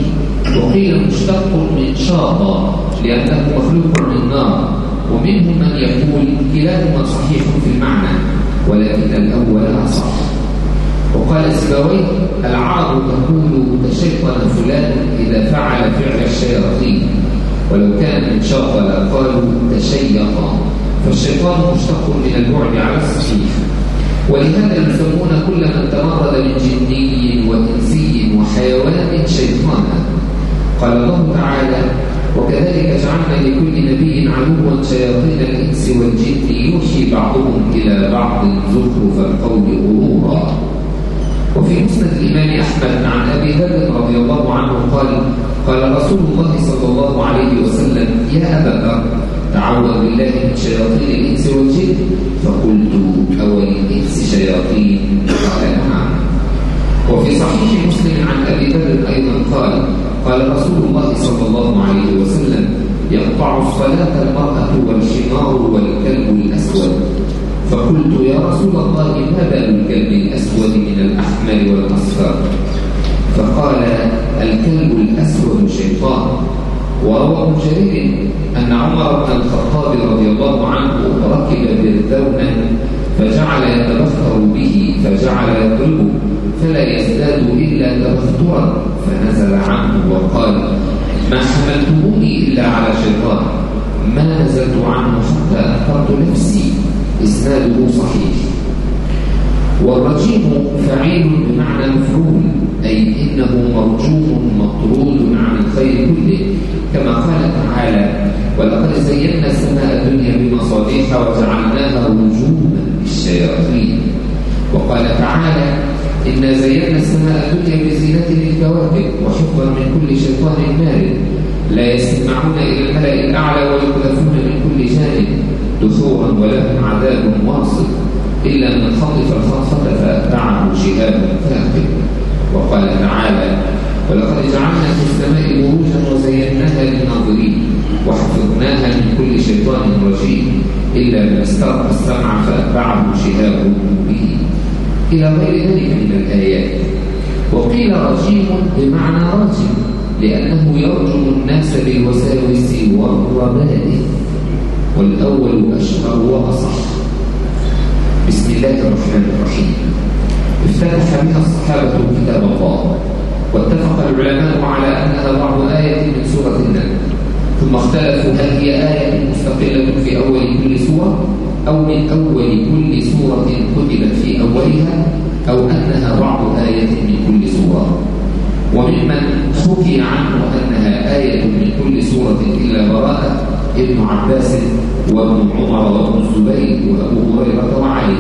وقيل مشتق من شاطة لأنه مخلوق من نار. ومنهم من يقول كلاهما صحيح في المعنى ولكن الأول أصح. وقال سبويه العرب تقول تشيطن فلان إذا فعل فعل الشياطين. ولو كان من شاط لقالوا تشيط فالشيطان مشتق من البعد على الصحيح. ولهذا يسمون كل من تمرد من جني وإنسي وحيوان شيطانا. قال الله تعالى وكذلك جعلنا لكل نبي عدوا شياطين الإنس والجن يوحي بعضهم إلى بعض زخرف القول غرورا. وفي مسند الإمام أحمد عن أبي ذر رضي الله عنه قال قال رسول الله صلى الله عليه وسلم يا أبا ذر تعوذ بالله من شياطين الإنس والجن فقلت أو الإنس شياطين قال نعم وفي صحيح مسلم عن أبي ذر أيضا قال قال رسول الله صلى الله عليه وسلم يقطع الصلاة المرأة والحمار والكلب الأسود. فقلت يا رسول الله ما بال الكلب الأسود من الأحمر والأصفر؟ فقال الكلب الأسود شيطان. وروى ابن جرير أن عمر بن الخطاب رضي الله عنه ركب برذونا فجعل يتبختر به فجعل يضربه فلا يزداد إلا تبخترا فنزل عنه وقال ما حملتموني إلا على شيطان ما نزلت عنه حتى أنكرت نفسي إسناده صحيح. والرجيم فعيل بمعنى مفعول أي إنه مرجوم مطرود عن الخير كله كما قال تعالى ولقد زينا السماء الدنيا بمصابيح وجعلناها رجوما للشياطين وقال تعالى إنا زينا السماء الدنيا بزينة للكواكب وحفظا من كل شيطان مارد لا يستمعون إلى الملأ الأعلى ويقذفون من كل جانب دحورا ولهم عذاب واصل إلا من خطف الخطفة فأتبعه شهاب ثاقب وقال تعالى ولقد جعلنا في السماء بروجا وزيناها للناظرين وحفظناها من كل شيطان رجيم إلا من استرق السمع فأتبعه شهاب به إلى غير ذلك من الآيات. وقيل رجيم بمعنى راجم لأنه يرجم الناس بالوساوس والربائث والأول أشهر وأصح. بسم الله الرحمن الرحيم. افتتح بها الصحابة كتاب الله. واتفق العلماء على أنها بعض آية من سورة النمل. ثم اختلفوا هل هي آية مستقلة في أول كل سورة أو من أول كل سورة كتبت في أولها أو أنها بعض آية من كل سورة. وممن حكي عنه أنها آية من كل سورة إلا براءة ابن عباس وابن عمر وابن الزبير وأبو هريرة وعلي.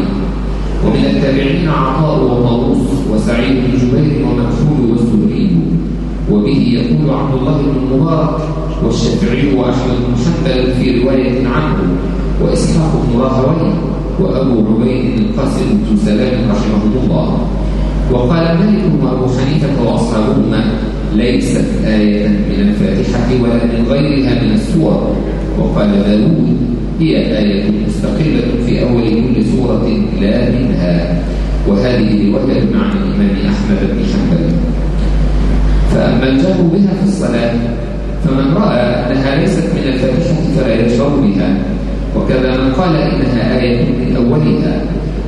ومن التابعين عطاء وطاووس وسعيد بن جبير ومكحول والزهري. وبه يقول عبد الله بن المبارك والشافعي وأحمد بن حنبل في رواية عنه وإسحاق بن راهوي وأبو عبيد القاسم بن سلام رحمه الله. وقال مالك وأبو حنيفة وأصحابهما ليست آية من الفاتحة ولا من غيرها من السور. وقال داود هي آية مستقلة في أول كل سورة لا منها. وهذه رواية عن الإمام أحمد بن حنبل. فأما الجهر بها في الصلاة فمن رأى أنها ليست من الفاتحة فلا يجهر بها. وكذا من قال إنها آية من أولها.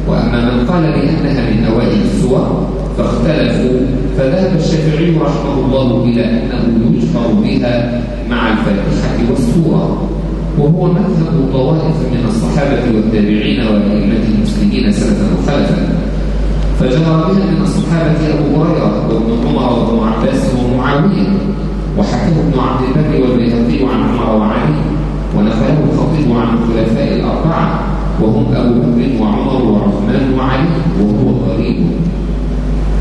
وأما من قال بأنها من أوائل السور فاختلفوا فذهب الشافعي رحمه الله إلى أنه يجهر بها مع الفاتحة والسورة وهو مذهب طوائف من الصحابة والتابعين وأئمة المسلمين سلفا وخلفا. فجرى بها من الصحابة أبو هريرة وابن عمر وابن عباس ومعاوية وحكاه ابن عبد البر والبيهقي عن عمر وعلي ونقله الخطيب عن الخلفاء الأربعة وهم أبو بكر وعمر وعثمان وعلي وهو غريب.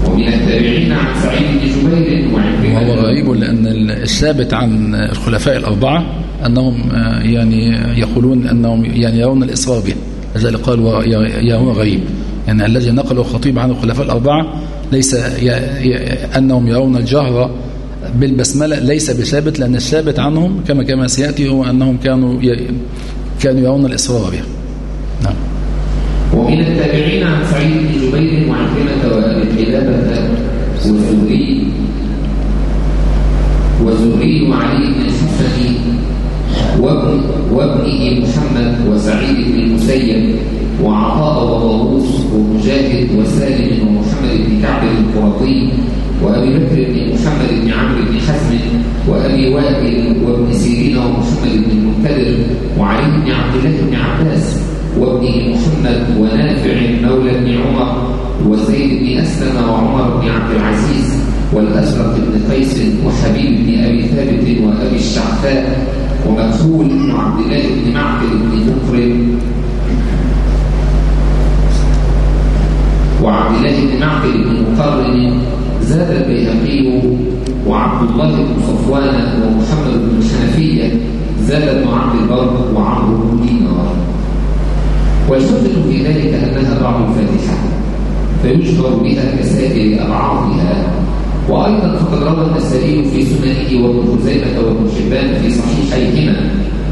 ومن التابعين عن سعيد بن جبير وعن وهو غريب لأن الثابت عن الخلفاء الأربعة أنهم يعني يقولون أنهم يعني يرون الإصرار به. لذلك قال يرون غريب. يعني الذي نقله الخطيب عن الخلفاء الأربعة ليس أنهم يرون الجهر بالبسملة ليس بثابت لأن الثابت عنهم كما كما سيأتي هو أنهم كانوا كانوا يرون الإصرار بها نعم. ومن التابعين عن سعيد بن جبير وعكرمة وأبي قلابة والزهري والزهري وعلي بن وابن وابنه محمد وسعيد بن المسيب وعطاء وطاووس ومجاهد وسالم ومحمد بن كعب القرطي وأبي بكر بن محمد بن عمرو بن حزم وأبي وائل وابن سيرين ومحمد بن المنكدر وعلي بن عبد الله بن عباس وابنه محمد ونافع مولى بن عمر وزيد بن أسلم وعمر بن عبد العزيز والأزرق بن قيس وحبيب بن أبي ثابت وأبي الشعفاء ومكحول بن عبد الله بن معقل بن مكرم وعبد الله بن معقل بن مقرن زاد البيهقي وعبد الله بن صفوان ومحمد بن الحنفية زاد بن عبد البر وعمرو بن دينار. والحجة في ذلك أنها بعض الفاتحة. فيجبر بها كسائر أبعاضها وأيضا فقد روى النسائي في سننه وابن خزيمة وابن حبان في صحيحيهما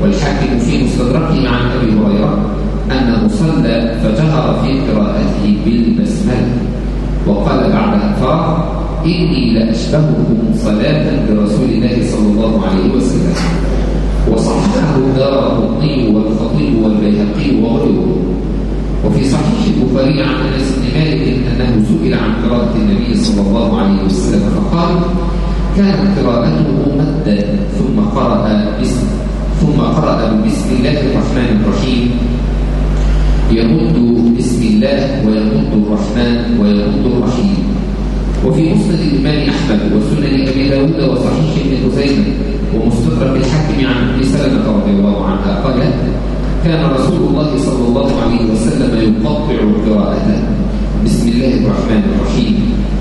والحاكم في مستدركه عن أبي هريرة أنه صلى فجهر في قراءته بالبسملة وقال بعد أن فرغ إني لأشبهكم صلاة برسول الله صلى الله عليه وسلم. وصححه دار القطني والخطيب والبيهقي وغيره وفي صحيح البخاري عن أنس بن مالك أنه سئل عن قراءة النبي صلى الله عليه وسلم فقال كانت قراءته مدا ثم قرأ بسم ثم قرأ بسم الله الرحمن الرحيم. يمد بسم الله ويمد الرحمن ويمد الرحيم. وفي مسند الإمام أحمد وسنن أبي داود وصحيح ابن خزيمة ومستدرك الحاكم عن ابن سلمة رضي الله عنها قال كان رسول الله صلى الله عليه وسلم يقطع قراءته بسم الله الرحمن الرحيم.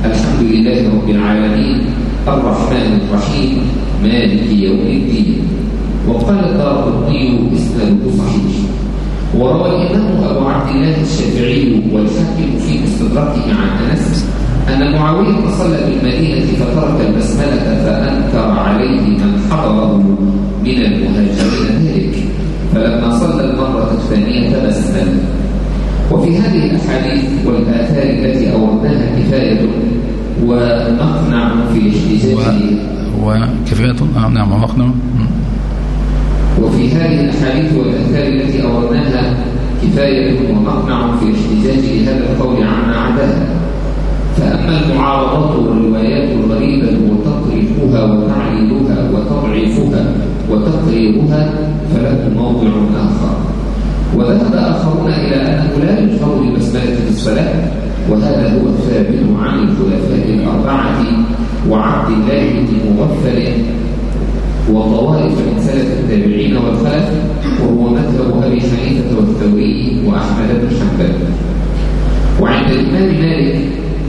الحمد لله رب العالمين. الرحمن الرحيم. مالك يوم الدين. وقال الدار قطني اسناده صحيح وروى الإمام أبو عبد الله الشافعي والحاكم في مستدركه عن أنس أن معاوية صلى بالمدينة فترك البسملة فأنكر عليه من حضره من المهاجرين. ذلك فلما صلى المرة الثانية تبسم وفي هذه الأحاديث والآثار التي أوردناها كفاية ومقنع في احتجاجه وكفاية نعم ومقنع وفي هذه الأحاديث والآثار التي أوردناها كفاية ومقنع في احتجاج لهذا القول عما عداها فأما المعارضات والروايات الغريبة وتطريقها وتعليلها وتضعيفها وتقريرها فله موضع آخر. وذهب آخرون إلى أنه لا بالبسملة في الصلاة وهذا هو الثابت عن الخلفاء الأربعة وعبد الله بن مغفل وطوائف من سلف التابعين والخلف وهو مذهب أبي حنيفة والثوري وأحمد بن حنبل. وعند الإمام مالك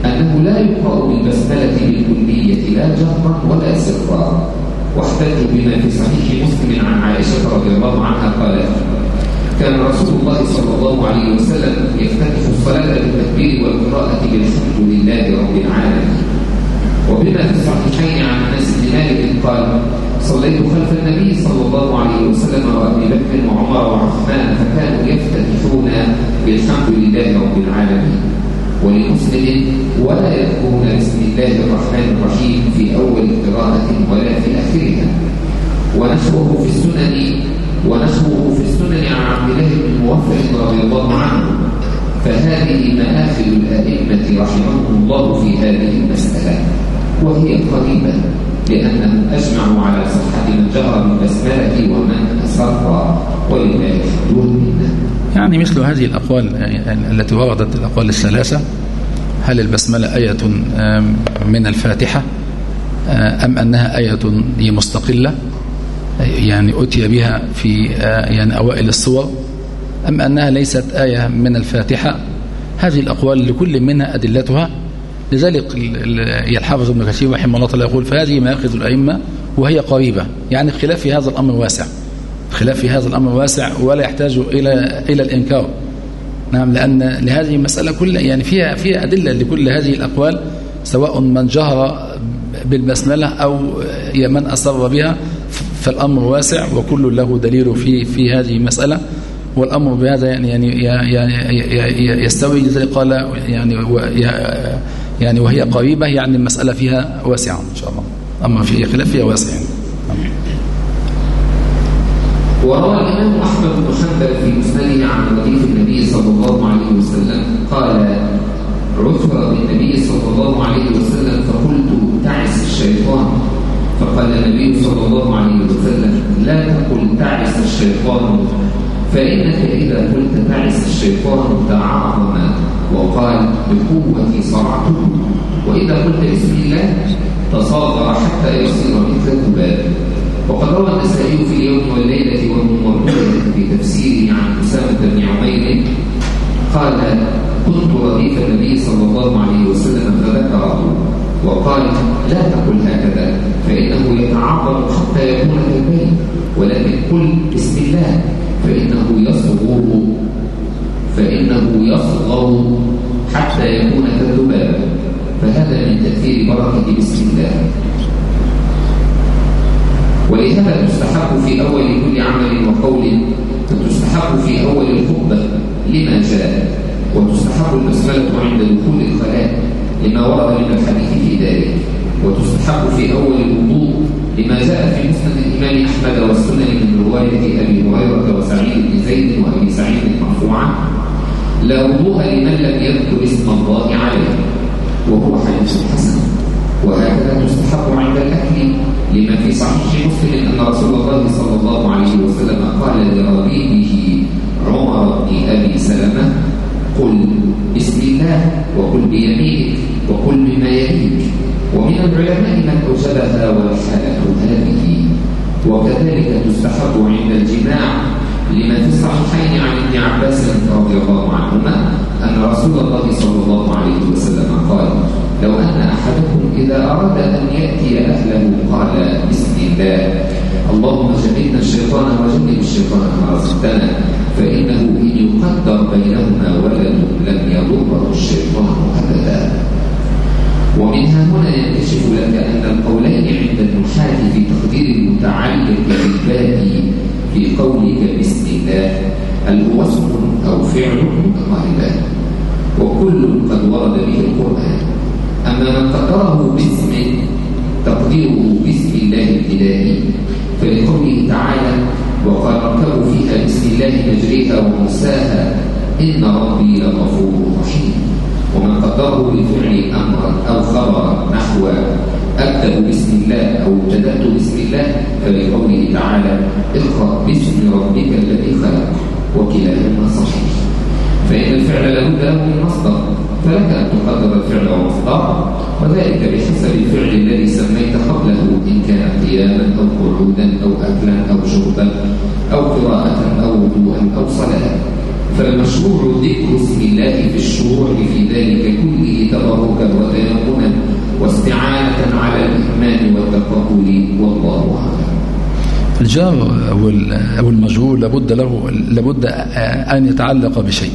أنه لا يقرأ بالبسملة بالكلية لا جهرا ولا سرا واحتجوا بما في صحيح مسلم عن عائشة رضي الله عنها قالت كان رسول الله صلى الله عليه وسلم يفتتح الصلاة بالتكبير والقراءة بالحمد لله رب العالمين. وبما في الصحيحين عن أنس بن مالك قال صليت خلف النبي صلى الله عليه وسلم وأبي بكر وعمر وعثمان فكانوا يفتتحون بالحمد لله رب العالمين. ولمسلم ولا يذكرون بسم الله الرحمن الرحيم في أول قراءة ولا في آخرها. ونشره في السنن ونشره في السنن عن عبد الله بن موفق رضي الله عنه. فهذه مآخذ الأئمة رحمهم الله في هذه المسألة وهي قريبة لأنهم أجمعوا على صحة من جرى بالبسملة ومن أسر ولله الحمد. يعني مثل هذه الأقوال التي وردت الأقوال الثلاثة هل البسملة آية من الفاتحة أم أنها آية مستقلة يعني أتي بها في يعني أوائل الصور أم أنها ليست آية من الفاتحة؟ هذه الأقوال لكل منها أدلتها. لذلك الحافظ ابن كثير رحمه الله تعالى يقول فهذه مآخذ الأئمة وهي قريبة. يعني الخلاف في هذا الأمر واسع. الخلاف في هذا الأمر واسع ولا يحتاج إلى إلى الإنكار. نعم لأن لهذه المسألة كل يعني فيها فيها أدلة لكل هذه الأقوال سواء من جهر بالبسملة أو من أسر بها فالأمر واسع وكل له دليل في في هذه المسألة والأمر بهذا يعني يعني يعني يستوي لذلك قال يعني يعني وهي قريبة يعني المسألة فيها واسعة إن شاء الله. أما في خلاف فيها واسع يعني. وروى الإمام أحمد بن حنبل في مسنده عن رديف النبي صلى الله عليه وسلم قال عثر بالنبي صلى الله عليه وسلم فقلت تعس الشيطان. فقال النبي صلى الله عليه وسلم لا تقل تعس الشيطان. فإنك إذا قلت تعس الشيطان تعاظم وقال بقوة صرعته. وإذا قلت بسم الله تصاغر حتى يصير مثل الذباب. وقد روى النسائي في اليوم والليلة وابن مرمودة في تفسيره عن أسامة بن عمير قال كنت رديف النبي صلى الله عليه وسلم فذكره وقال لا تقل هكذا فإنه يتعظم حتى يكون كالبيت ولكن قل بسم الله. فإنه يصغر فإنه يصغر حتى يكون كالذباب فهذا من تأثير بركة بسم الله. ولهذا تستحق في أول كل عمل وقول تستحق في أول الخطبة لما جاء وتستحق البسملة عند دخول الخلاء لما ورد من الحديث في ذلك. وتستحق في أول الوضوء لما جاء في مسند الإمام أحمد والسنن من رواية أبي هريرة وسعيد بن زيد وأبي سعيد مرفوعا لا وضوء لمن لم يذكر اسم الله عليه وهو حديث حسن. وهكذا تستحق عند الأكل لما في صحيح مسلم أن رسول الله صلى الله عليه وسلم قال لربيبه عمر بن أبي سلمة قل بسم الله وقل بيمينك وقل بما يليك. ومن العلماء من أوجبها والحالة هذه وكذلك تستحب عند الجماع لما في الصحيحين عن ابن عباس رضي الله عنهما أن رسول الله صلى الله عليه وسلم قال لو أن أحدكم إذا أراد أن يأتي أهله قال بسم الله اللهم جنبنا الشيطان وجنب الشيطان ما رزقتنا فإنه إن يقدر بينهما ولد لم يضره الشيطان. ومنها هنا ينكشف لك أن القولين عند النحاة في تقدير المتعلق بالباء في قولك بسم الله هل هو اسم أو فعل متقاربان وكل قد ورد به القرآن. أما من قدره باسم تقديره بسم الله الإلهي فلقوله تعالى وقال اركبوا فيها بسم الله مجريها ومرساها إن ربي لغفور رحيم. ومن قدره بفعل أمرا أو خبرا نحو أبدأ بسم الله أو ابتدأت بسم الله فلقوله تعالى اقرأ باسم ربك الذي خلق وكلاهما صحيح. فإن الفعل لابد له من مصدر فلك أن تقدر الفعل ومصدر وذلك بحسب الفعل الذي سميت قبله إن كان قياما أو قعودا أو أكلا أو شربا أو قراءة أو وضوءا أو صلاة. فالمشروع ذكر اسم الله في الشروع في ذلك كله تبركا وتيمنا واستعانة على الإيمان والتقبل والله أعلم. الجار أو المجهول لابد له لابد أن يتعلق بشيء.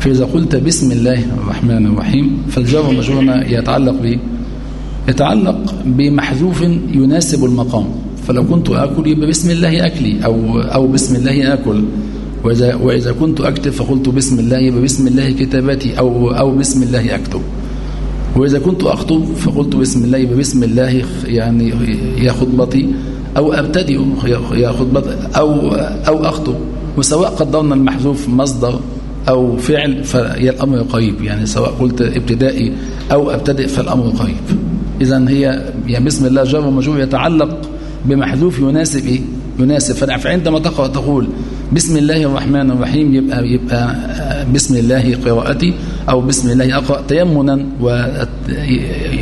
فإذا قلت بسم الله الرحمن الرحيم فالجار والمجهول يتعلق به يتعلق بمحذوف يناسب المقام. فلو كنت آكل يبقى بسم الله أكلي أو, أو بسم الله آكل وإذا, وإذا كنت أكتب فقلت بسم الله يبقى بسم الله كتابتي أو, أو بسم الله أكتب. وإذا كنت أخطب فقلت بسم الله يبقى بسم الله يعني يا خطبتي أو أبتدئ يا خطبتي أو, أو أخطب. وسواء قدرنا المحذوف مصدر أو فعل فالأمر قريب يعني سواء قلت ابتدائي أو أبتدئ فالأمر قريب إذا هي يعني بسم الله جار ومجرور يتعلق بمحذوف يناسب إيه؟ يناسب. فعندما تقرأ تقول بسم الله الرحمن الرحيم. يبقى يبقى بسم الله قراءتي أو بسم الله أقرأ تيمنا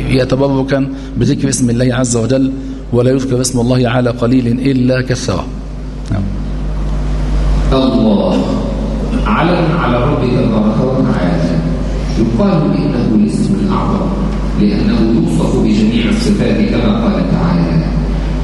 ويتبركا بذكر اسم الله عز وجل ولا يذكر اسم الله على قليل إلا كثره نعم. الله علم على ربك تبارك وتعالى. يقال إنه الاسم الأعظم لأنه يوصف بجميع الصفات كما قال تعالى.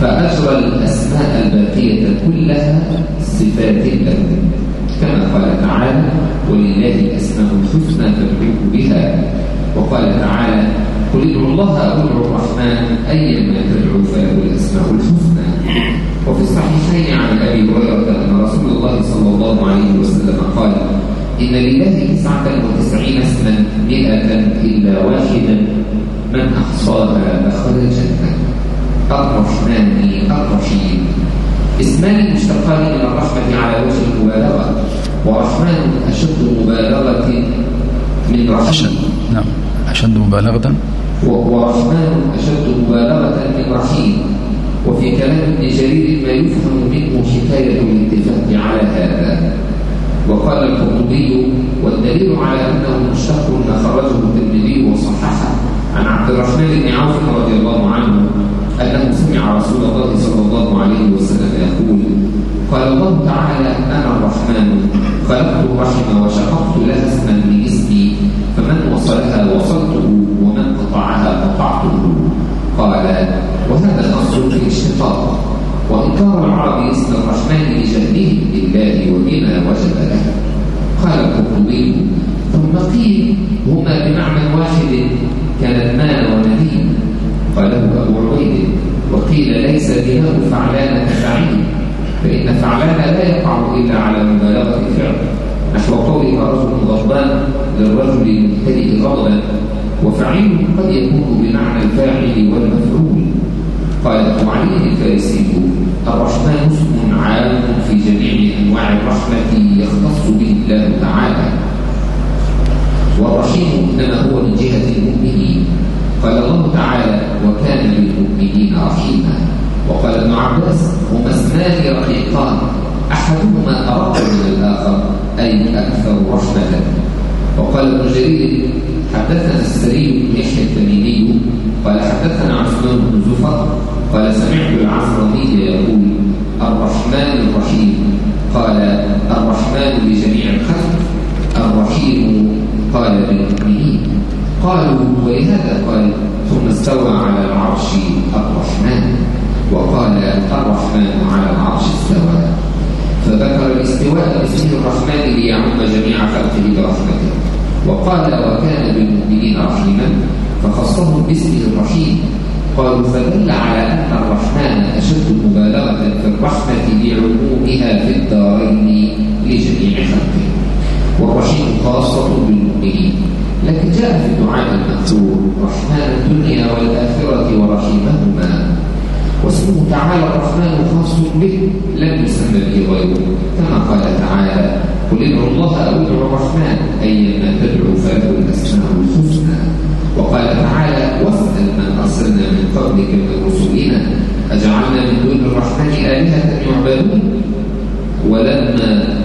فأجرى الأسماء الباقية كلها صفات له. كما قال تعالى ولله الأسماء الحسنى فادعوه بها وقال تعالى قل ادعوا الله أو ادعوا الرحمن أيما تدعوا فله الأسماء الحسنى وفي الصحيحين عن أبي هريرة أن رسول الله صلى الله عليه وسلم قال إن لله تسعة وتسعين اسما مئة إلا واحدا من أحصاها دخل الجنة الرحمن الرحيم اسمان مشتقان من الرحمة على وجه المبالغة ورحمن أشد مبالغة من رحيم أشد نعم أشد مبالغة. ورحمن أشد مبالغة من رحيم. وفي كلام ابن جرير ما يفهم منه حكاية الاتفاق على هذا. وقال القرطبي والدليل على أنه مشتق ما خرجه الترمذي وصححه عن عبد الرحمن بن عوف رضي الله عنه. أنه سمع رسول الله صلى الله عليه وسلم يقول قال الله تعالى أنا الرحمن خلقت الرحم وشققت لها اسما من اسمي فمن وصلها وصلته ومن قطعها قطعته. قال وهذا نص في الاشتقاق وإنكار العرب اسم الرحمن لجهله بالله وبما وجب له. قال القرطبي ثم قيل هما بمعنى واحد كلمان ونديم قاله أبو عبيد وقيل ليس بناه فعلان كفعيل فإن فعلان لا يقع إلا على مبالغة فعل. نحو قولك رجل غضبان للرجل المبتدئ غضبا وفعيل قد يكون بمعنى الفاعل والمفعول. قال أبو علي الفارسي الرحمن اسم عام في جميع أنواع الرحمة يختص به الله تعالى. والرحيم إنما هو من جهة المؤمنين. قال الله تعالى وكان بالمؤمنين رحيما وقال ابن عباس هما اسمان رقيقان أحدهما أرق من الآخر أي أكثر رحمة وقال ابن جرير حدثنا السري بن يحيى التميمي قال حدثنا عثمان بن زفر قال سمعت العفرمي يقول الرحمن الرحيم قال الرحمن لجميع الخلق الرحيم قال للمؤمنين قالوا ولهذا قال ثم استوى على العرش الرحمن وقال الرحمن على العرش استوى فذكر الاستواء باسم الرحمن ليعم جميع خلقه برحمته. وقال وكان بالمؤمنين رحيما فخصهم باسمه الرحيم. قالوا فدل على أن الرحمن أشد مبالغة في الرحمة بعمومها في الدارين لجميع خلقه والرحيم خاصة بالمؤمنين. لكن جاء في الدعاء المأثور رحمن الدنيا والآخرة ورحيمهما واسمه تعالى الرحمن خاص به لم يسمى به غيره. كما قال تعالى قل ادعوا الله أو ادعوا الرحمن ايما تدعوا فله الأسماء الحسنى. وقال تعالى واسأل من أرسلنا من قبلك من رسلنا أجعلنا من دون الرحمن آلهة يعبدون؟ ولما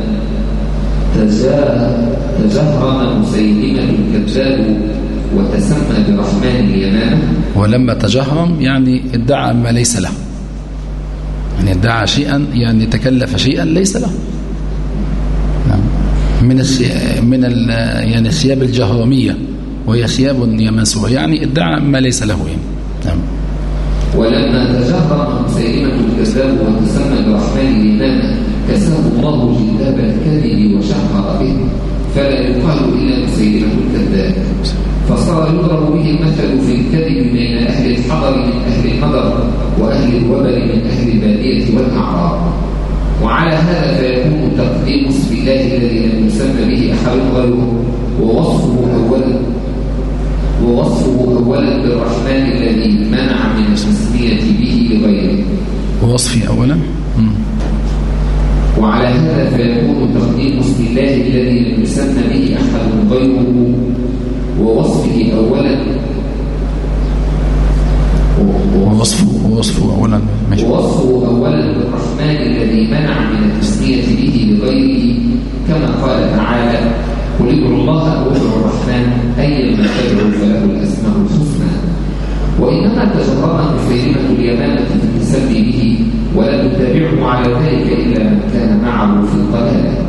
تجهرم مسيلمة الكذاب وتسمى برحمن اليمامة ولما تجهرم يعني ادعى ما ليس له. يعني ادعى شيئا يعني تكلف شيئا ليس له. نعم. من من يعني الثياب الجهرمية وهي ثياب يمسها يعني ادعى ما ليس له يعني. نعم. ولما تجهر مسيلمة الكذاب وتسمى برحمن اليمامة كساه الله جلباب الكذب وشهر به. فلا يقال إلا مسيلمة الكذاب فصار يضرب به المثل في الكذب بين أهل الحضر من أهل الحضر وأهل الوبر من أهل البادية والأعراب. وعلى هذا فيكون تقديم اسم الله الذي لم يسمى به أحد غيره ووصفه أولا ووصفه أولا بالرحمن الذي منع من التسمية به لغيره. ووصفه أولا؟ وعلى هذا فيكون تقديم اسم الله الذي لم يسمى به أحد غيره ووصفه أولا. ووصفه ووصفه أولا. ووصفه أولا بالرحمن الذي منع من التسمية به لغيره كما قال تعالى قل ادعوا الله أو ادعوا الرحمن أيما تدعوا فله الأسماء الحسنى. وإنما تجرأ مسيلمة اليمامة في التسمي به ولم يتابعه على ذلك إلا من كان معه في الضلالة.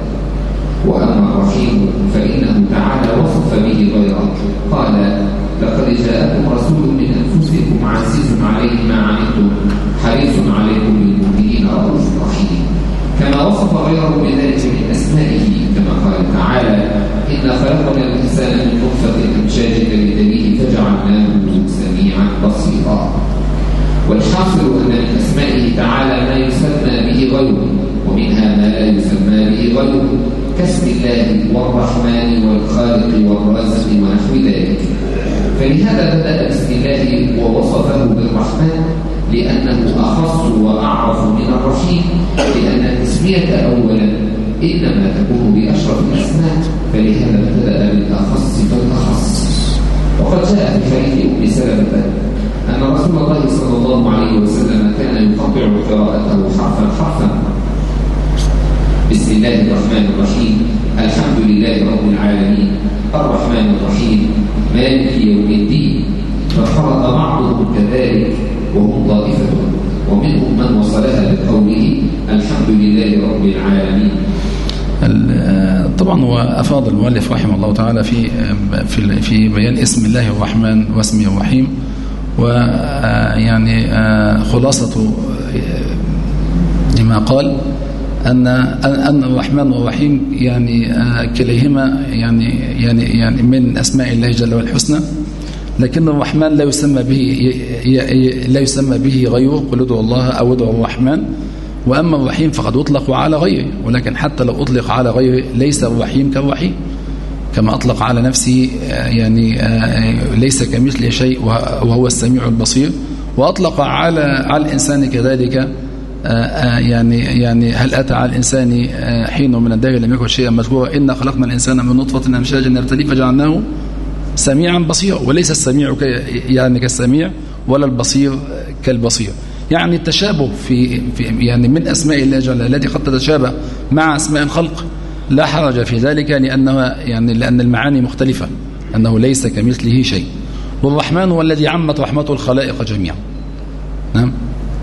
وأما الرحيم فإنه تعالى وصف به غيره. قال لقد جاءكم رسول من أنفسكم عزيز عليه ما عنتم حريص عليكم بالمؤمنين رؤوف رحيم. كما وصف غيره بذلك من أسمائه كما قال تعالى إنا خلقنا الإنسان من نطفة أمشاج كبدليه فجعلناه بصيرا والحاصل أن من أسمائه تعالى ما يسمى به غيره ومنها ما لا يسمى به غيره كاسم الله والرحمن والخالق والرازق ونحو ذلك. فلهذا بدأ باسم الله ووصفه بالرحمن لأنه أخص وأعرف من الرحيم لأن التسمية أولا إنما تكون بأشرف الأسماء فلهذا ابتدأ بالأخص فالأخص وقد جاء في حديث أم سلمة أن رسول الله صلى الله عليه وسلم كان يقطع قراءته حرفا حرفا. بسم الله الرحمن الرحيم. الحمد لله رب العالمين. الرحمن الرحيم. مالك يوم الدين. ففرض بعضهم كذلك وهم طائفة. ومنهم من وصلها بقوله الحمد لله رب العالمين. طبعا هو أفاض المؤلف رحمه الله تعالى في في في بيان اسم الله الرحمن واسمه الرحيم ويعني خلاصة لما قال أن أن الرحمن والرحيم يعني كليهما يعني يعني يعني من أسماء الله جل وعلا الحسنى لكن الرحمن لا يسمى به لا يسمى به غيره قل ادعوا الله أو ادعوا الرحمن. وأما الرحيم فقد أطلق على غيره ولكن حتى لو أطلق على غيره ليس الرحيم كالرحيم كما أطلق على نفسه يعني ليس كمثله شيء وهو السميع البصير. وأطلق على على الإنسان كذلك يعني يعني هل أتى على الإنسان حين من الدهر لم يكن شيئا مذكورا؟ إن خلقنا الإنسان من نطفة أمشاج نبتليه فجعلناه سميعا بصيرا. وليس السميع يعني كالسميع ولا البصير كالبصير. يعني التشابه في, في يعني من أسماء الله جل التي قد تتشابه مع أسماء الخلق لا حرج في ذلك لأنها يعني لأن المعاني مختلفة أنه ليس كمثله شيء. والرحمن هو الذي عمت رحمته الخلائق جميعا. نعم.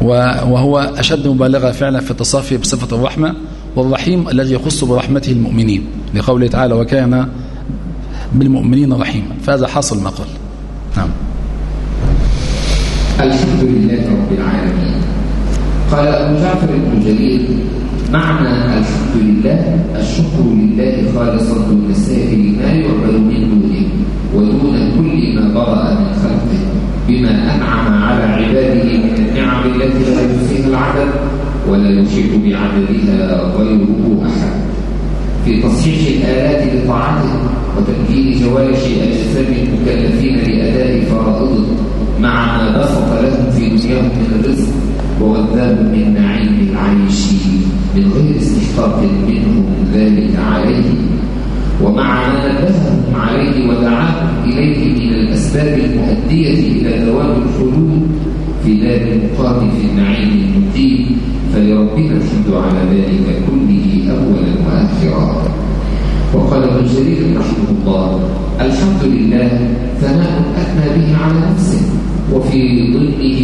وهو أشد مبالغة فعلا في التصافي بصفة الرحمة والرحيم الذي يخص برحمته المؤمنين. لقوله تعالى وكان بالمؤمنين رحيما. فهذا حاصل ما قال نعم. الحمد لله رب العالمين. قال أبو جعفر بن جرير معنى الحمد لله الشكر لله خالصا دون سائر ما يعبد من دونه ودون كل ما برأ من خلقه بما أنعم على عباده من النعم التي لا يحصيها العدد ولا يشرك بعددها غيره أحد. في تصحيح الآلات لطاعته وتمكين جوارح أجسام المكلفين لأداء فرائضه مع ما بسط لهم في دنياهم من الرزق ووذاهم من نعيم العيش من غير استحقاق منهم ذلك عليه. ومع ما نبههم عليه ودعاهم إليه من الأسباب المؤدية إلى دوام الخلود في دار المقام في النعيم المقيم فلربنا الحمد على ذلك كله أولا وآخرا. وقال ابن جرير رحمه الله الحمد لله ثناء أثنى به على نفسه وفي ضمنه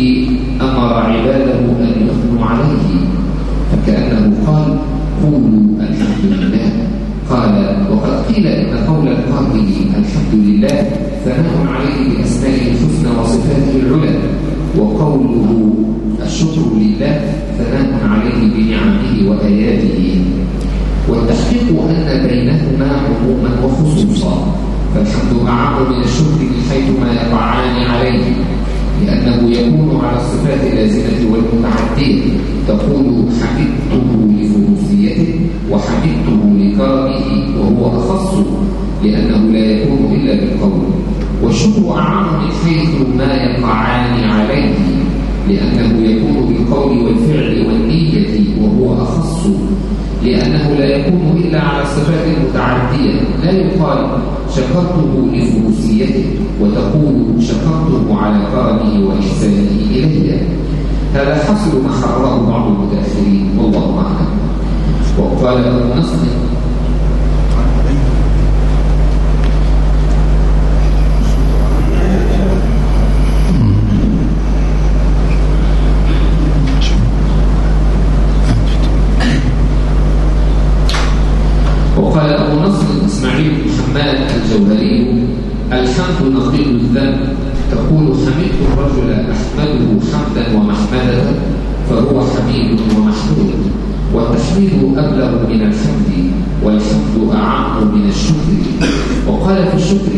أمر عباده أن يثنوا عليه فكأنه قال قولوا الحمد لله. قال وقد قيل إن قول القائل الحمد لله ثناء عليه بأسمائه الحسنى وصفاته العلى وقوله الشكر لله ثناء عليه بنعمه وآياته. والتحقيق أن بينهما عموما وخصوصا فالحمد أعم من الشكر من حيث ما يقعان عليه. لأنه يكون على الصفات اللازمة والمتعدية تقول حمدته لفروسيته وحمدته لكرمه وهو أخص لأنه لا يكون إلا بالقول. والشكر أعم من حيث ما يقعان عليه. لأنه يكون بالقول والفعل والنية وهو أخص لأنه لا يكون إلا على الصفات المتعدية لا يقال شكرته لفروسيته وتقول شكرته على كرمه وإحسانه إلي. هذا حصل ما حرره بعض المتأخرين والله أعلم. وقال ابن نصر وقال أبو نصر إسماعيل بن حماد الجوهري الحمد نقيض الذنب تقول حمدت الرجل أحمده حمدا ومحمدا فهو حميد ومحمود والتحميد أبلغ من الحمد والحمد أعم من الشكر. وقال في الشكر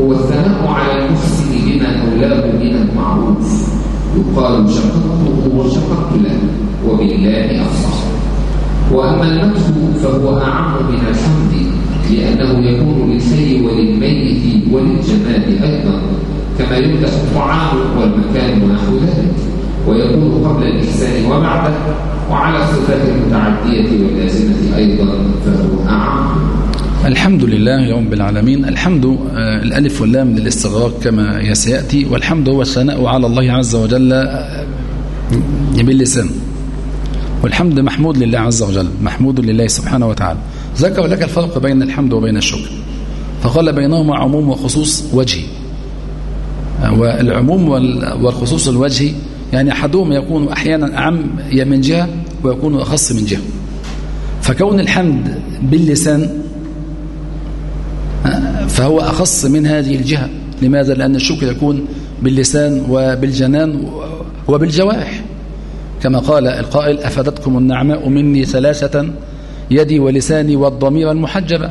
هو الثناء على المحسن بما أولاه من المعروف. يقال شكرته وشكرت له وبالله أفصح. وأما المدح فهو أعم من الحمد لأنه يكون للحي وللميت وللجماد أيضا كما يمدح الطعام والمكان ونحو ذلك. ويكون قبل الإحسان وبعده وعلى الصفات المتعدية واللازمة أيضا فهو أعم. الحمد لله رب العالمين. الحمد آه الألف واللام للاستغراق كما سيأتي. والحمد هو الثناء على الله عز وجل آه باللسان والحمد محمود لله عز وجل محمود لله سبحانه وتعالى. ذكر لك الفرق بين الحمد وبين الشكر. فقال بينهما عموم وخصوص وجهي. والعموم والخصوص الوجهي يعني أحدهم يكون أحيانا أعم من جهة ويكون أخص من جهة. فكون الحمد باللسان فهو أخص من هذه الجهة. لماذا؟ لأن الشكر يكون باللسان وبالجنان وبالجوارح. كما قال القائل أفادتكم النعماء مني ثلاثة يدي ولساني والضمير المحجبة.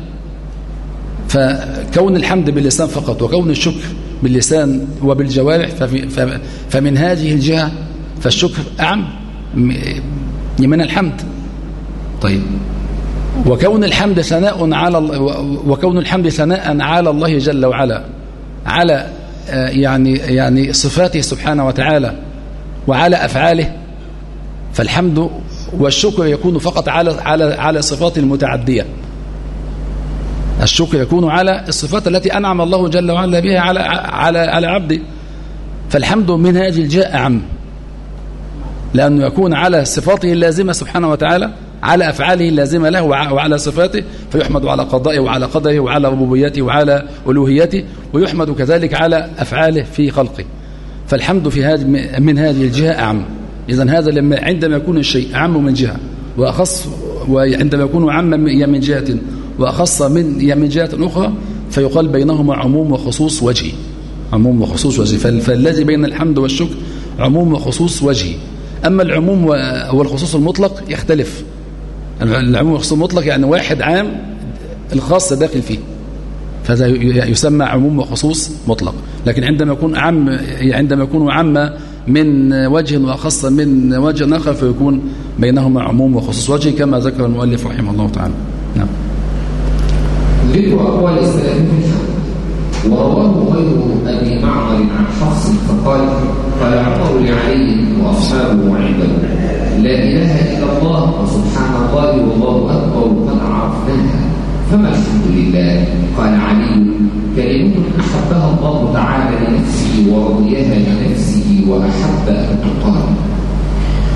فكون الحمد باللسان فقط وكون الشكر باللسان وبالجوارح فمن هذه الجهة فالشكر أعم من الحمد. طيب. وكون الحمد ثناء على وكون الحمد ثناء على الله جل وعلا على آه، يعني يعني صفاته سبحانه وتعالى وعلى أفعاله فالحمد والشكر يكون فقط على على على صفات المتعدية. الشكر يكون على الصفات التي أنعم الله جل وعلا بها على على على عبده فالحمد من هذه الجهة أعم. لأنه يكون على صفاته اللازمة سبحانه وتعالى على أفعاله اللازمة له وعلى صفاته فيحمد على قضائه وعلى قدره وعلى ربوبيته وعلى ألوهيته ويحمد كذلك على أفعاله في خلقه. فالحمد في هذه من هذه الجهة أعم. إذا هذا لما عندما يكون الشيء أعم من جهة وأخص وعندما يكون أعم من جهة وأخص من من جهة أخرى فيقال بينهما عموم وخصوص وجهي. عموم وخصوص وجهي. فالذي بين الحمد والشكر عموم وخصوص وجهي. أما العموم والخصوص المطلق يختلف. العموم والخصوص المطلق يعني واحد عام الخاص داخل فيه. فهذا يسمى عموم وخصوص مطلق. لكن عندما يكون عام عندما يكون عام من وجه وخاص من وجه آخر فيكون بينهما عموم وخصوص وجه كما ذكر المؤلف رحمه الله تعالى. نعم. ذكر أقوال السلف ورواه غير أبي معمر عن حفص فقال قال عمر لعلي وأصحابه عنده لا إله إلا الله وسبحان الله والله أكبر قد عرفناها فما الحمد لله؟ قال علي كلمة أحبها الله تعالى لنفسه ورضيها لنفسه وأحب أن تقال.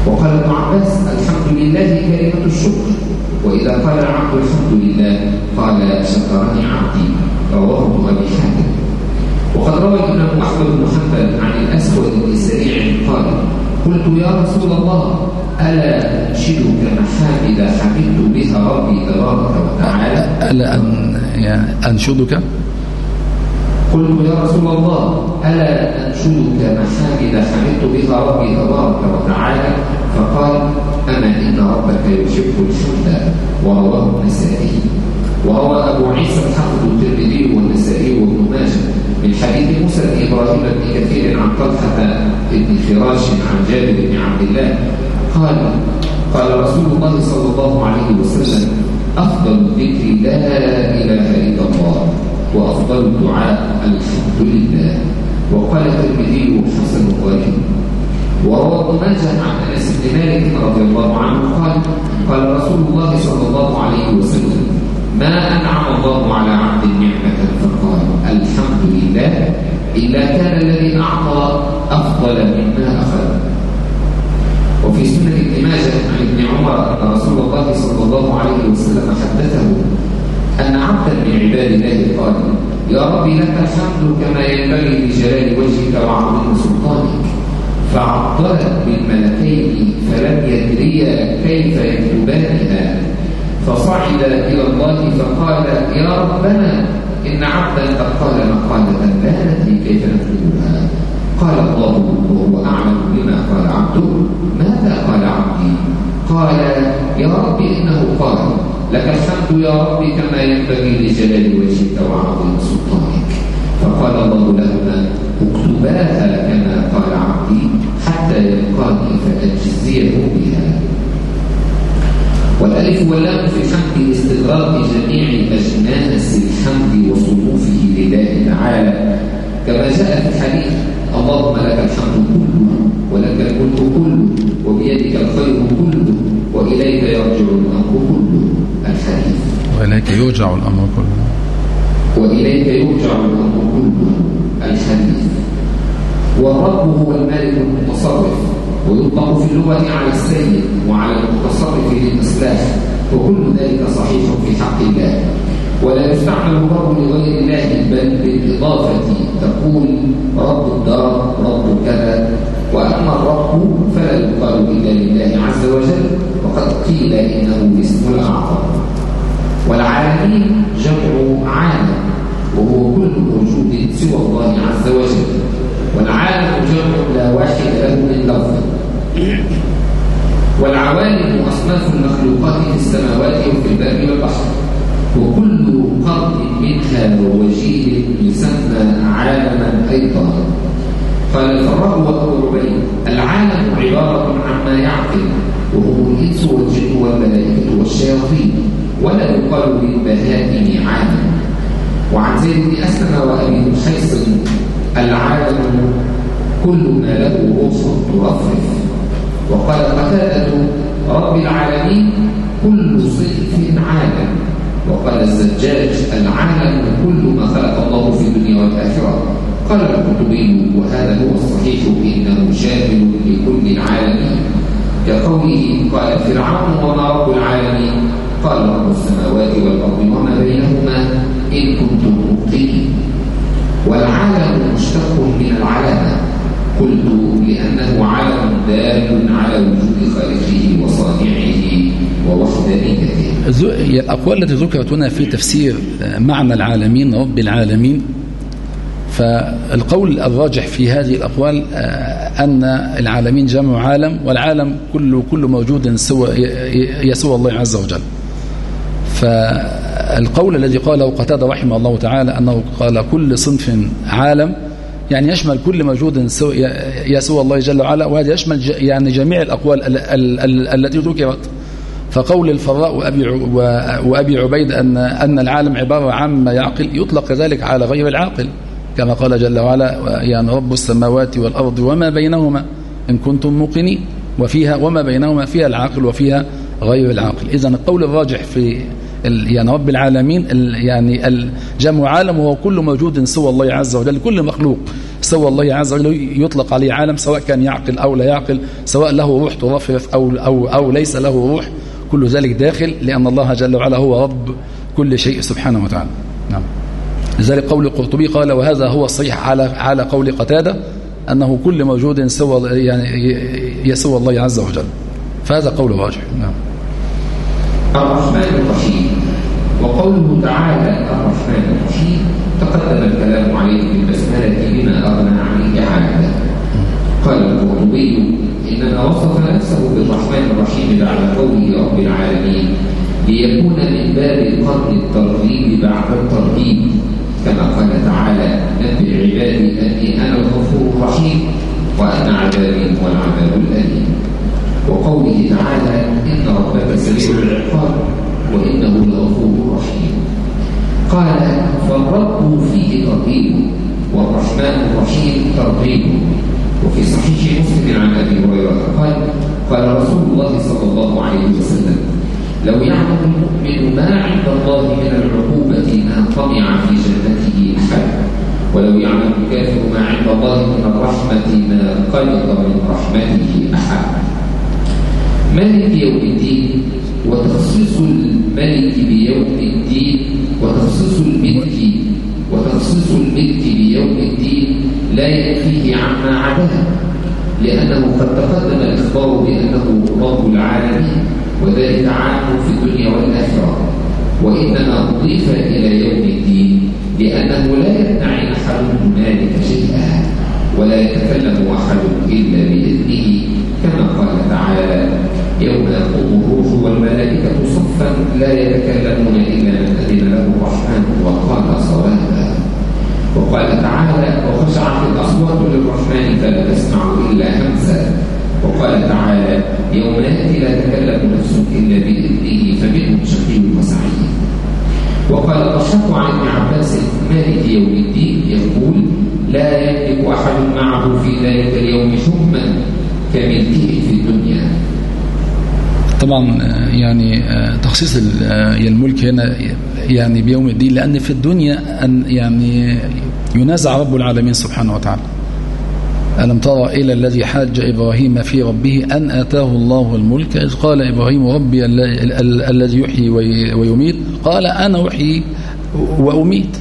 وقال ابن عباس الحمد لله كلمة الشكر. وإذا قال العبد الحمد لله قال شكرني عبدي. رواه ابن أبي حاتم. وقد روى الإمام أحمد بن حنبل عن الأسود بن سريع قال قلت يا رسول الله ألا أنشدك محامد حمدت بها ربي تبارك وتعالى؟ ألا أن أنشدك؟ قلت يا رسول الله ألا أنشدك محامد حمدت بها ربي تبارك وتعالى؟ فقال أما إن ربك يحب الحمد ورواه النسائي. وروى أبو عيسى الحافظ الترمذي والنسائي وابن ماجه من حديث موسى بن إبراهيم بن كثير عن طلحة بن فراش عن جابر بن عبد الله. قال قال رسول الله صلى الله عليه وسلم أفضل الذكر لا إله إلا الله. وأفضل الدعاء الحمد لله. وقال الترمذي حسن غريب وروى ابن ماجه عن أنس بن مالك رضي الله عنه قال قال رسول الله صلى الله عليه وسلم ما أنعم الله على عبد نعمة فقال الحمد لله إلا كان الذي أعطى أفضل مما أخذ. وفي سنه ابن ماجه عن ابن عمر أن رسول الله صلى الله عليه وسلم حدثه ان عبدا من عباد الله قال يا ربي لك الحمد كما ينبغي لجلال وجهك وعظيم سلطانك. فعطلت بالملكين فلم يدريا كيف يكتبانها فصعد إلى الله فقال يا ربنا إن عبدا قد قال مقالة لا ندري كيف نكتبها؟ قال الله وهو أعلم بما قال عبده. ماذا قال عبدي؟ قال يا رب إنه قال لك الحمد يا رب كما ينبغي لجلال وجهك وعظيم سلطانك. فقال الله لهما اكتباها كما قال عبدي حتى يلقاني فأجزيه بها. والألف واللام في الحمد استغراق جميع أجناس الحمد وصنوفه لله تعالى. كما جاء في الحديث اللهم لك الحمد كله ولك الملك كله وبيدك الخير كله وإليك يرجع الأمر كله. وإليك يرجع الأمر كله. وإليك يرجع الأمر كله الحديث. والرب هو الملك المتصرف ويطلق في اللغة على السيد وعلى المتصرف للإصلاح وكل ذلك صحيح في حق الله. ولا يستعمل الرب لغير الله بل بالإضافة تقول رب الدار رب كذا. وأما الرب فلا يقال إلا لله عز وجل وقد قيل إنه الاسم الأعظم والعالمين جمع عالم وهو كل موجود سوى الله عز وجل. والعالم جمع لا واحد له من لفظ. والعوالم أصناف المخلوقات في السماوات وفي البر والبحر. وكل قرن منها ووجيه يسمى عالما أيضا. قال الفراء وأبو عبيد العالم عبارة عما يعقل وهم الإنس والجن والملائكة والشياطين. ولا يقال للبهائم عالم وعن زيد بن أسلم وأبي حيص العالم كل ما له روح ترفرف وقال قتادة رب العالمين كل صنف عالم. وقال الزجاج العالم كل ما خلق الله في الدنيا والآخرة. قال القرطبي وهذا هو الصحيح إنه شامل لكل العالمين. كقوله قال فرعون وما رب العالمين قال رب السماوات والأرض وما بينهما إن كنتم مبطلين. والعالم مشتق من العلامة. قلت لأنه عالم دال على وجود خالقه وصانعه الأقوال التي ذكرت هنا في تفسير معنى العالمين رب العالمين فالقول الراجح في هذه الأقوال آه، أن العالمين جمع عالم والعالم كل كل موجود سوى يسوى الله عز وجل. فالقول الذي قاله قتادة رحمه الله تعالى أنه قال كل صنف عالم يعني يشمل كل موجود يسوى الله جل وعلا وهذا يشمل يعني جميع الأقوال التي ذكرت. فقول الفراء وأبي, وأبي عبيد أن, أن العالم عبارة عما يعقل يطلق ذلك على غير العاقل كما قال جل وعلا يعني رب السماوات والأرض وما بينهما إن كنتم موقنين وفيها وما بينهما فيها العاقل وفيها غير العاقل. إذا القول الراجح في يعني رب العالمين يعني الجمع عالم وهو كل موجود سوى الله عز وجل كل مخلوق سوى الله عز وجل يطلق عليه عالم سواء كان يعقل أو لا يعقل سواء له روح ترفرف أو, أو, أو ليس له روح كل ذلك داخل لأن الله جل وعلا هو رب كل شيء سبحانه وتعالى. نعم. لذلك قول القرطبي قال وهذا هو الصحيح على على قول قتادة أنه كل موجود سوى يعني يسوى الله عز وجل. فهذا قول راجح نعم. الرحمن الرحيم. وقوله تعالى الرحمن الرحيم تقدم الكلام عليه بالبسملة بما أغنى عن الإعادة قال القرطبي إنما وصف نفسه بالرحمن الرحيم بعد قوله رب العالمين ليكون من باب القرن الترغيب بعد الترهيب كما قال تعالى نبئ عبادي أني أنا الغفور الرحيم وأن عذابي هو العذاب الأليم. وقوله تعالى إن ربك سريع العقاب وإنه لغفور رحيم. قال فالرب فيه ترغيب والرحمن الرحيم ترغيب. وفي صحيح مسلم عن أبي هريرة قال قال رسول الله صلى الله عليه وسلم لو يعلم المؤمن ما عند الله من العقوبة ما طمع في جنته أحد ولو يعلم الكافر ما عند الله من الرحمة ما قلق من رحمته أحد. ملك يوم الدين وتخصيص الملك بيوم الدين وتخصيص الملك وتخصيص الملك بيوم الدين لا يكفيه عما عداه لأنه قد تقدم الإخبار بأنه رب العالمين وذلك عام في الدنيا والآخرة. وإنما أضيف إلى يوم الدين لأنه لا يدعي أحد هنالك شيئا ولا يتكلم أحد إلا بإذنه كما قال تعالى يوم يقوم الروح والملائكة صفا لا يتكلمون إلا من أذن له الرحمن وقال صوابا وقال تعالى وخشعت الأصوات للرحمن فلا تسمع إلا همسا. وقال تعالى يوم يأتي لا تكلم نفس إلا بإذنه فمنهم شقي وسعيد. وقال الأشهر عن ابن عباس مالك يوم الدين؟ يقول لا يملك أحد معه في ذلك اليوم حما كملكه في الدنيا. طبعا يعني تخصيص الملك هنا يعني بيوم الدين لأن في الدنيا أن يعني ينازع رب العالمين سبحانه وتعالى. ألم ترى إلى الذي حاج إبراهيم في ربه أن آتاه الله الملك؟ إذ قال إبراهيم ربي الذي يحيي ويميت. قال أنا أحيي وأميت.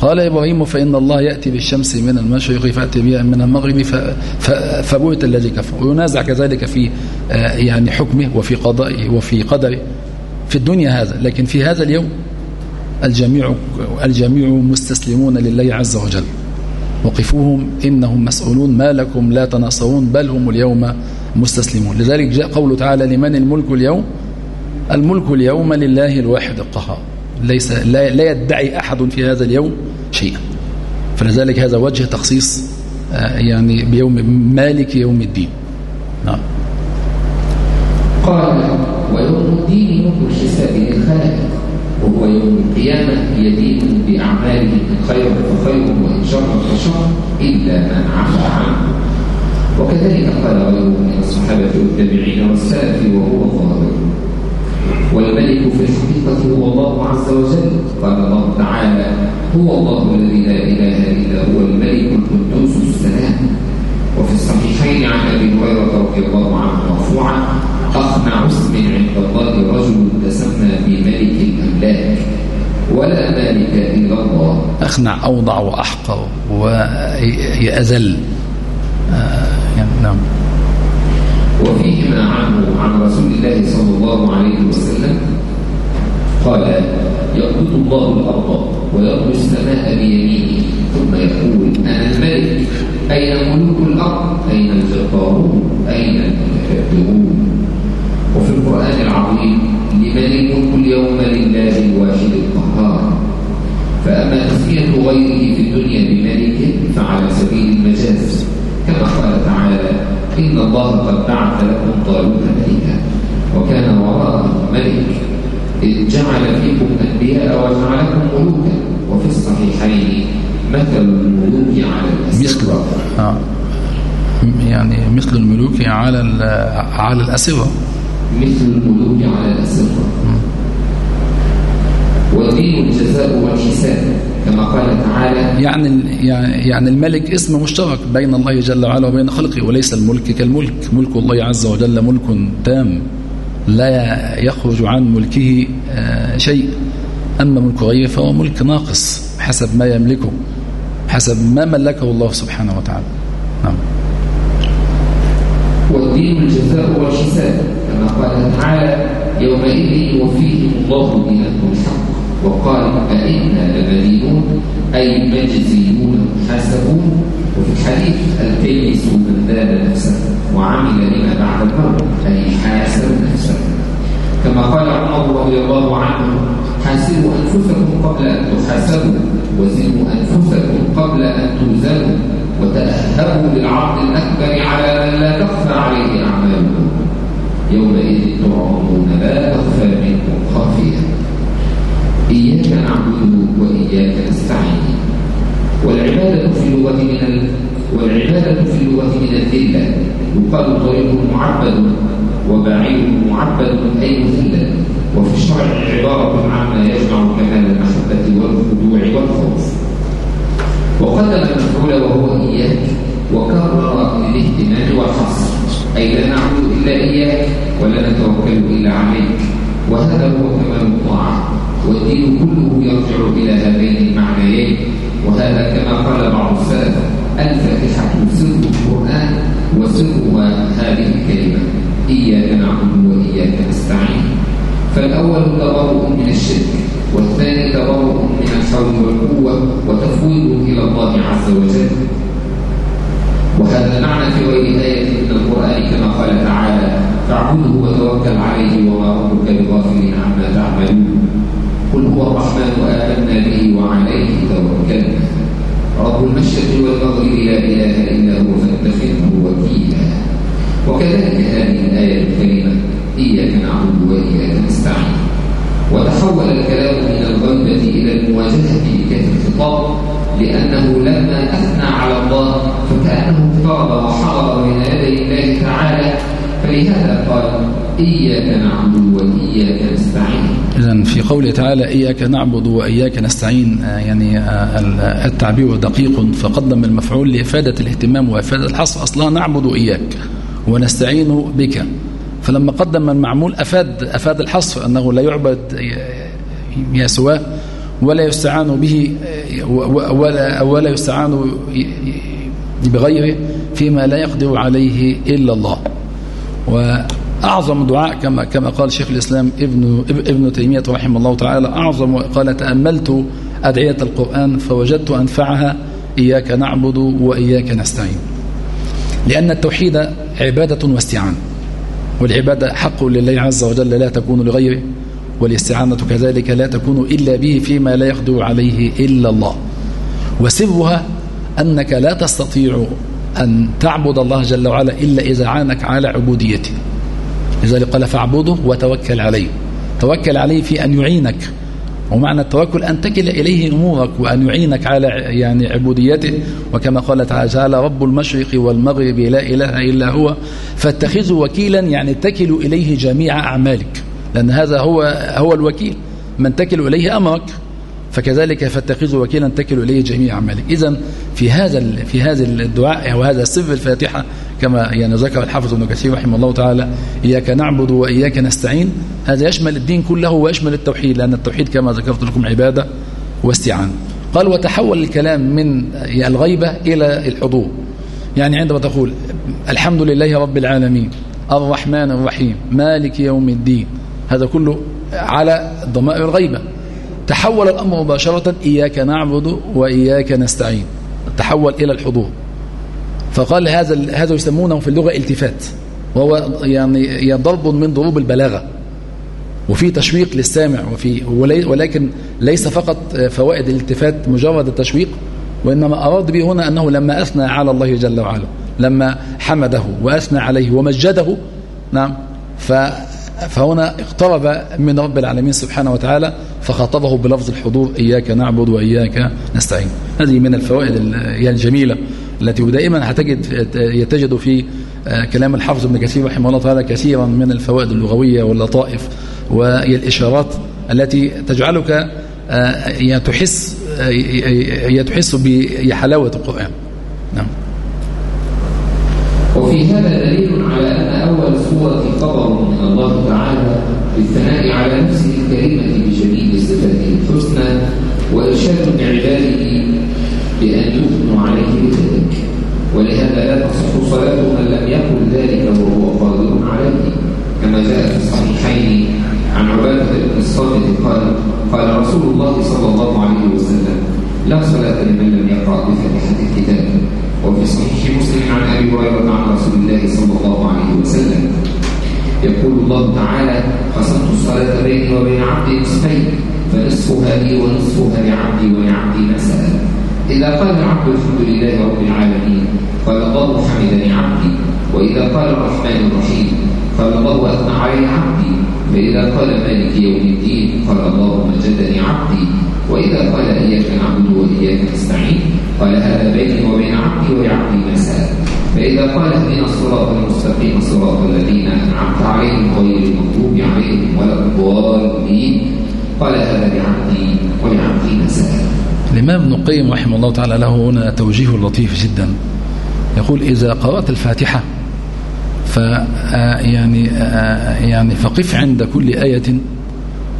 قال إبراهيم فإن الله يأتي بالشمس من المشرق فأتي بها من المغرب فبوت الذي كفر. وينازع كذلك في آه، يعني حكمه وفي قضائه وفي قدره في الدنيا هذا. لكن في هذا اليوم الجميع الجميع مستسلمون لله عز وجل. وقفوهم إنهم مسؤولون ما لكم لا تناصرون بل هم اليوم مستسلمون. لذلك جاء قوله تعالى لمن الملك اليوم؟ الملك اليوم لله الواحد القهار. ليس لا, لا يدعي أحد في هذا اليوم شيئا. فلذلك هذا وجه تخصيص آه، يعني بيوم مالك يوم الدين. نعم. قال ويوم الدين يوم الحساب للخلائق وهو يوم القيامة يدين بأعماله إن خير فخير وإن شر فشر إلا من عفى عنه. وكذلك قال غيره من الصحابة والتابعين والسلف وهو ظاهر والملك في الحقيقة هو الله عز وجل. قال الله تعالى هو الله الذي لا إله إلا هو الملك القدوس السلام. وفي الصحيحين عن أبي هريرة رضي الله عنه مرفوعا أخنع اسم عند الله رجل تسمى بملك الأملاك ولا مالك إلا الله. أخنع أوضع وأحقر ويأذل آه يعني نعم. وفيهما عنه عن رسول الله صلى الله عليه وسلم. قال يقبض الله الأرض ويطوي السماء بيمينه ثم يقول أنا الملك. أين ملوك الأرض؟ أين الجبارون؟ أين المتكبرون وفي القرآن العظيم لمن اليوم لله الواحد القهار. فأما تسمية غيره في الدنيا بملك فعلى سبيل المجاز كما قال تعالى إن الله قد بعث لكم طالوت ملكا وكان وراءه ملك إذ جعل فيكم أنبياء وجعلكم ملوكا وفي الصحيحين مثل الملوك على الأسرة آه. يعني مثل الملوك على على الأسرة مثل الملوك على الأسرة ودين الجزاء والحساب كما قال تعالى يعني يعني الملك اسم مشترك بين الله جل وعلا وبين خلقه وليس الملك كالملك. ملك الله عز وجل ملك تام لا يخرج عن ملكه آه، شيء. أما ملك غيره فهو ملك ناقص حسب ما يملكه حسب ما ملكه الله سبحانه وتعالى. نعم. والدين الجزاء والحساب كما قال تعالى يومئذ يوفيهم الله دينهم الحق وقال أئنا لمدينون أي مجزيون حاسبون وفي الحديث الكيس من دان نفسه وعمل لما بعد الموت أي حاسب نفسه. كما قال عمر رضي الله عنه حاسبوا أنفسكم قبل أن تحاسبوا وزنوا أنفسكم قبل أن توزنوا وتأهبوا للعرض الأكبر على من لا تخفى عليه أعمالكم. يومئذ تعرضون لا تخفى منكم خافية. إياك نعبد وإياك نستعين. والعبادة في اللغة من ال... والعبادة في اللغة من الذلة. يقال طريق معبد وبعيد معبد أي مذلة وفي الشرع عبارة عما يجمع كمال المحبة والخضوع والخوف. وقدم المفعول وهو إياك. وكرر الاهتمام والحصر أي لا نعبد إلا إياك ولا نتوكل إلا عليك. وهذا هو كمال الطاعة. والدين كله يرجع إلى هذين المعنيين. وهذا كما قال بعض السلف الفاتحة سر القرآن وسرها هذه الكلمة. إياك نعبد وإياك نستعين. فالأول تبرؤ من الشرك والثاني تبرؤ من الحول والقوة وتفويض إلى الله عز وجل. وهذا معنى في غير آية من القرآن كما قال تعالى فاعبده وتوكل عليه وما ربك بغافل عما تعملون. قل هو الرحمن آمنا به وعليه توكلنا رب المشرق والمغرب لا إله إلا هو فاتخذه وكيلا. وكذلك هذه الآية الكريمة إياك نعبد وإياك نستعين. وتحول الكلام من الغيبة إلى المواجهة بكثر الخطاب لأنه لما أثنى على الله فكأنه اقترب وحضر بين يدي الله تعالى فلهذا قال إياك نعبد وإياك نستعين. إذا في قوله تعالى إياك نعبد وإياك نستعين آه، يعني آه، التعبير دقيق فقدم المفعول لإفادة الاهتمام وإفادة الحصر أصلا نعبد إياك ونستعين بك. فلما قدم المعمول أفاد, أفاد الحصر أنه لا يعبد يا سواه ولا يستعان به ولا, ولا يستعان بغيره فيما لا يقدر عليه إلا الله. وأعظم دعاء كما كما قال شيخ الإسلام ابن ابن تيمية رحمه الله تعالى أعظم قال تأملت أدعية القرآن فوجدت أنفعها إياك نعبد وإياك نستعين. لأن التوحيد عبادة واستعان والعبادة حق لله عز وجل لا تكون لغيره والاستعانة كذلك لا تكون إلا به فيما لا يخدو عليه إلا الله. وسرها أنك لا تستطيع أن تعبد الله جل وعلا إلا إذا عانك على عبوديته. لذلك قال فاعبده وتوكل عليه. توكل عليه في أن يعينك. ومعنى التوكل أن تكل إليه أمورك وأن يعينك على يعني عبوديته. وكما قال تعالى رب المشرق والمغرب لا إله إلا هو فاتخذه وكيلا يعني تكل إليه جميع أعمالك. لأن هذا هو هو الوكيل. من تكل إليه أمرك. فكذلك فاتخذه وكيلا تكل إليه جميع أعمالك إذا في هذا في هذا الدعاء وهذا سر الفاتحة كما يعني ذكر الحافظ ابن كثير رحمه الله تعالى إياك نعبد وإياك نستعين. هذا يشمل الدين كله ويشمل التوحيد لأن التوحيد كما ذكرت لكم عبادة واستعانة قال وتحول الكلام من الغيبة إلى الحضور. يعني عندما تقول الحمد لله رب العالمين الرحمن الرحيم مالك يوم الدين. هذا كله على ضمائر الغيبة. تحول الأمر مباشرة إياك نعبد وإياك نستعين. تحول إلى الحضور. فقال هذا هذا يسمونه في اللغة التفات. وهو يعني ضرب من ضروب البلاغة. وفي تشويق للسامع وفي ولكن ليس فقط فوائد الالتفات مجرد التشويق وإنما أراد به هنا أنه لما أثنى على الله جل وعلا لما حمده وأثنى عليه ومجده نعم فهنا اقترب من رب العالمين سبحانه وتعالى فخاطبه بلفظ الحضور إياك نعبد وإياك نستعين. هذه من الفوائد الجميلة التي دائما هتجد يتجد في آه، كلام الحافظ ابن كثير رحمه الله تعالى كثيرا من الفوائد اللغوية واللطائف والإشارات التي تجعلك آه، تحس آه، تحس بحلاوة القرآن. نعم. وفي هذا دليل على أن أول سورة خبر من الله تعالى بالثناء على نفسه الكريمة الحسنى وإرشاد عباده بأن يثنوا عليه بذلك. ولهذا لا تصح صلاة من لم يقل ذلك وهو قادر عليه. كما جاء في الصحيحين عن عبادة بن الصامت قال قال رسول الله صلى الله عليه وسلم لا صلاة لمن لم يقرأ بفاتحة الكتاب. وفي صحيح مسلم عن أبي هريرة عن رسول الله صلى الله عليه وسلم يقول الله تعالى قسمت الصلاة بيني وبين عبدي نصفين. فنصفها لي ونصفها لعبدي ولعبدي ما سأل إذا قال العبد الحمد لله رب العالمين قال الله حمدني عبدي وإذا قال الرحمن الرحيم قال الله أثنى علي عبدي. فإذا قال مالك يوم الدين قال الله مجدني عبدي وإذا قال إياك نعبد وإياك نستعين قال هذا بيني وبين عبدي ولعبدي ما سأل فإذا قال اهدنا الصراط المستقيم صراط الذين أنعمت عليهم غير المغضوب عليهم ولا الضالين. قال هذا لعبدي ولعبدي ما سأل الإمام ابن القيم رحمه الله تعالى له هنا توجيه لطيف جدا. يقول إذا قرأت الفاتحة ف يعني يعني فقف عند كل آية.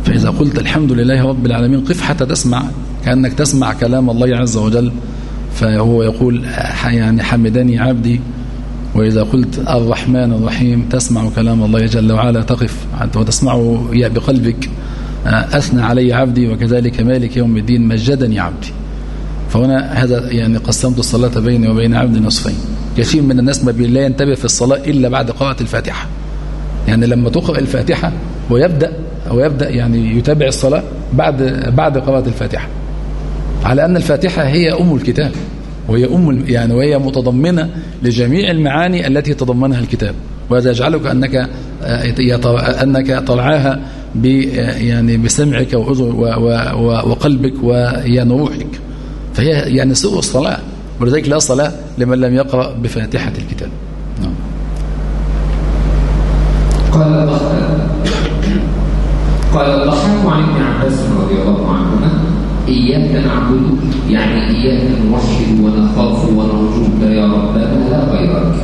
فإذا قلت الحمد لله رب العالمين قف حتى تسمع كأنك تسمع كلام الله عز وجل. فهو يقول يعني حمدني عبدي. وإذا قلت الرحمن الرحيم تسمع كلام الله جل وعلا تقف. وتسمعه بقلبك. أثنى علي عبدي وكذلك مالك يوم الدين مجدني عبدي. فهنا هذا يعني قسمت الصلاة بيني وبين عبدي نصفين. كثير من الناس ما لا ينتبه في الصلاة إلا بعد قراءة الفاتحة. يعني لما تقرأ الفاتحة ويبدأ ويبدأ يعني يتابع الصلاة بعد بعد قراءة الفاتحة. على أن الفاتحة هي أم الكتاب وهي أم يعني وهي متضمنة لجميع المعاني التي تضمنها الكتاب. وهذا يجعلك أنك أنك طلعاها يعني بسمعك وقلبك ويعني روحك فهي يعني سوء الصلاة ولذلك لا صلاة لمن لم يقرأ بفاتحة الكتاب. نعم. قال قال الضحاك عن ابن عباس رضي الله عنهما إياك نعبد يعني إياك نوحد ونخاف ونرجوك يا ربنا لا غيرك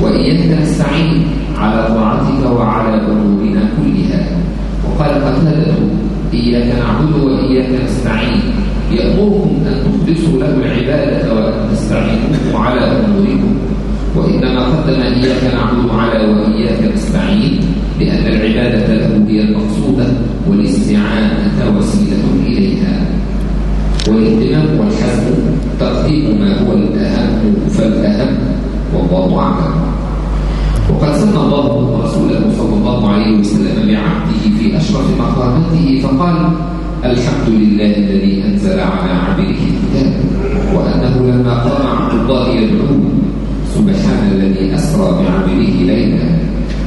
وإياك نستعين. على طاعتك وعلى أمورنا كلها. وقال قتادة إياك نعبد وإياك نستعين. يأمركم أن تخلصوا له العبادة وأن تستعينوا على أموركم. وإنما قدم إياك نعبد على وإياك نستعين لأن العبادة له هي المقصودة والاستعانة وسيلة إليها. والاهتمام والحزم تقديم ما هو الأهم فالأهم والله أعلم وقد سمى الله رسوله صلى الله عليه وسلم بعبده في أشرف مقاماته فقال الحمد لله الذي أنزل على عبده الكتاب وأنه لما قام عبد الله يدعوه سبحان الذي أسرى بعبده ليلا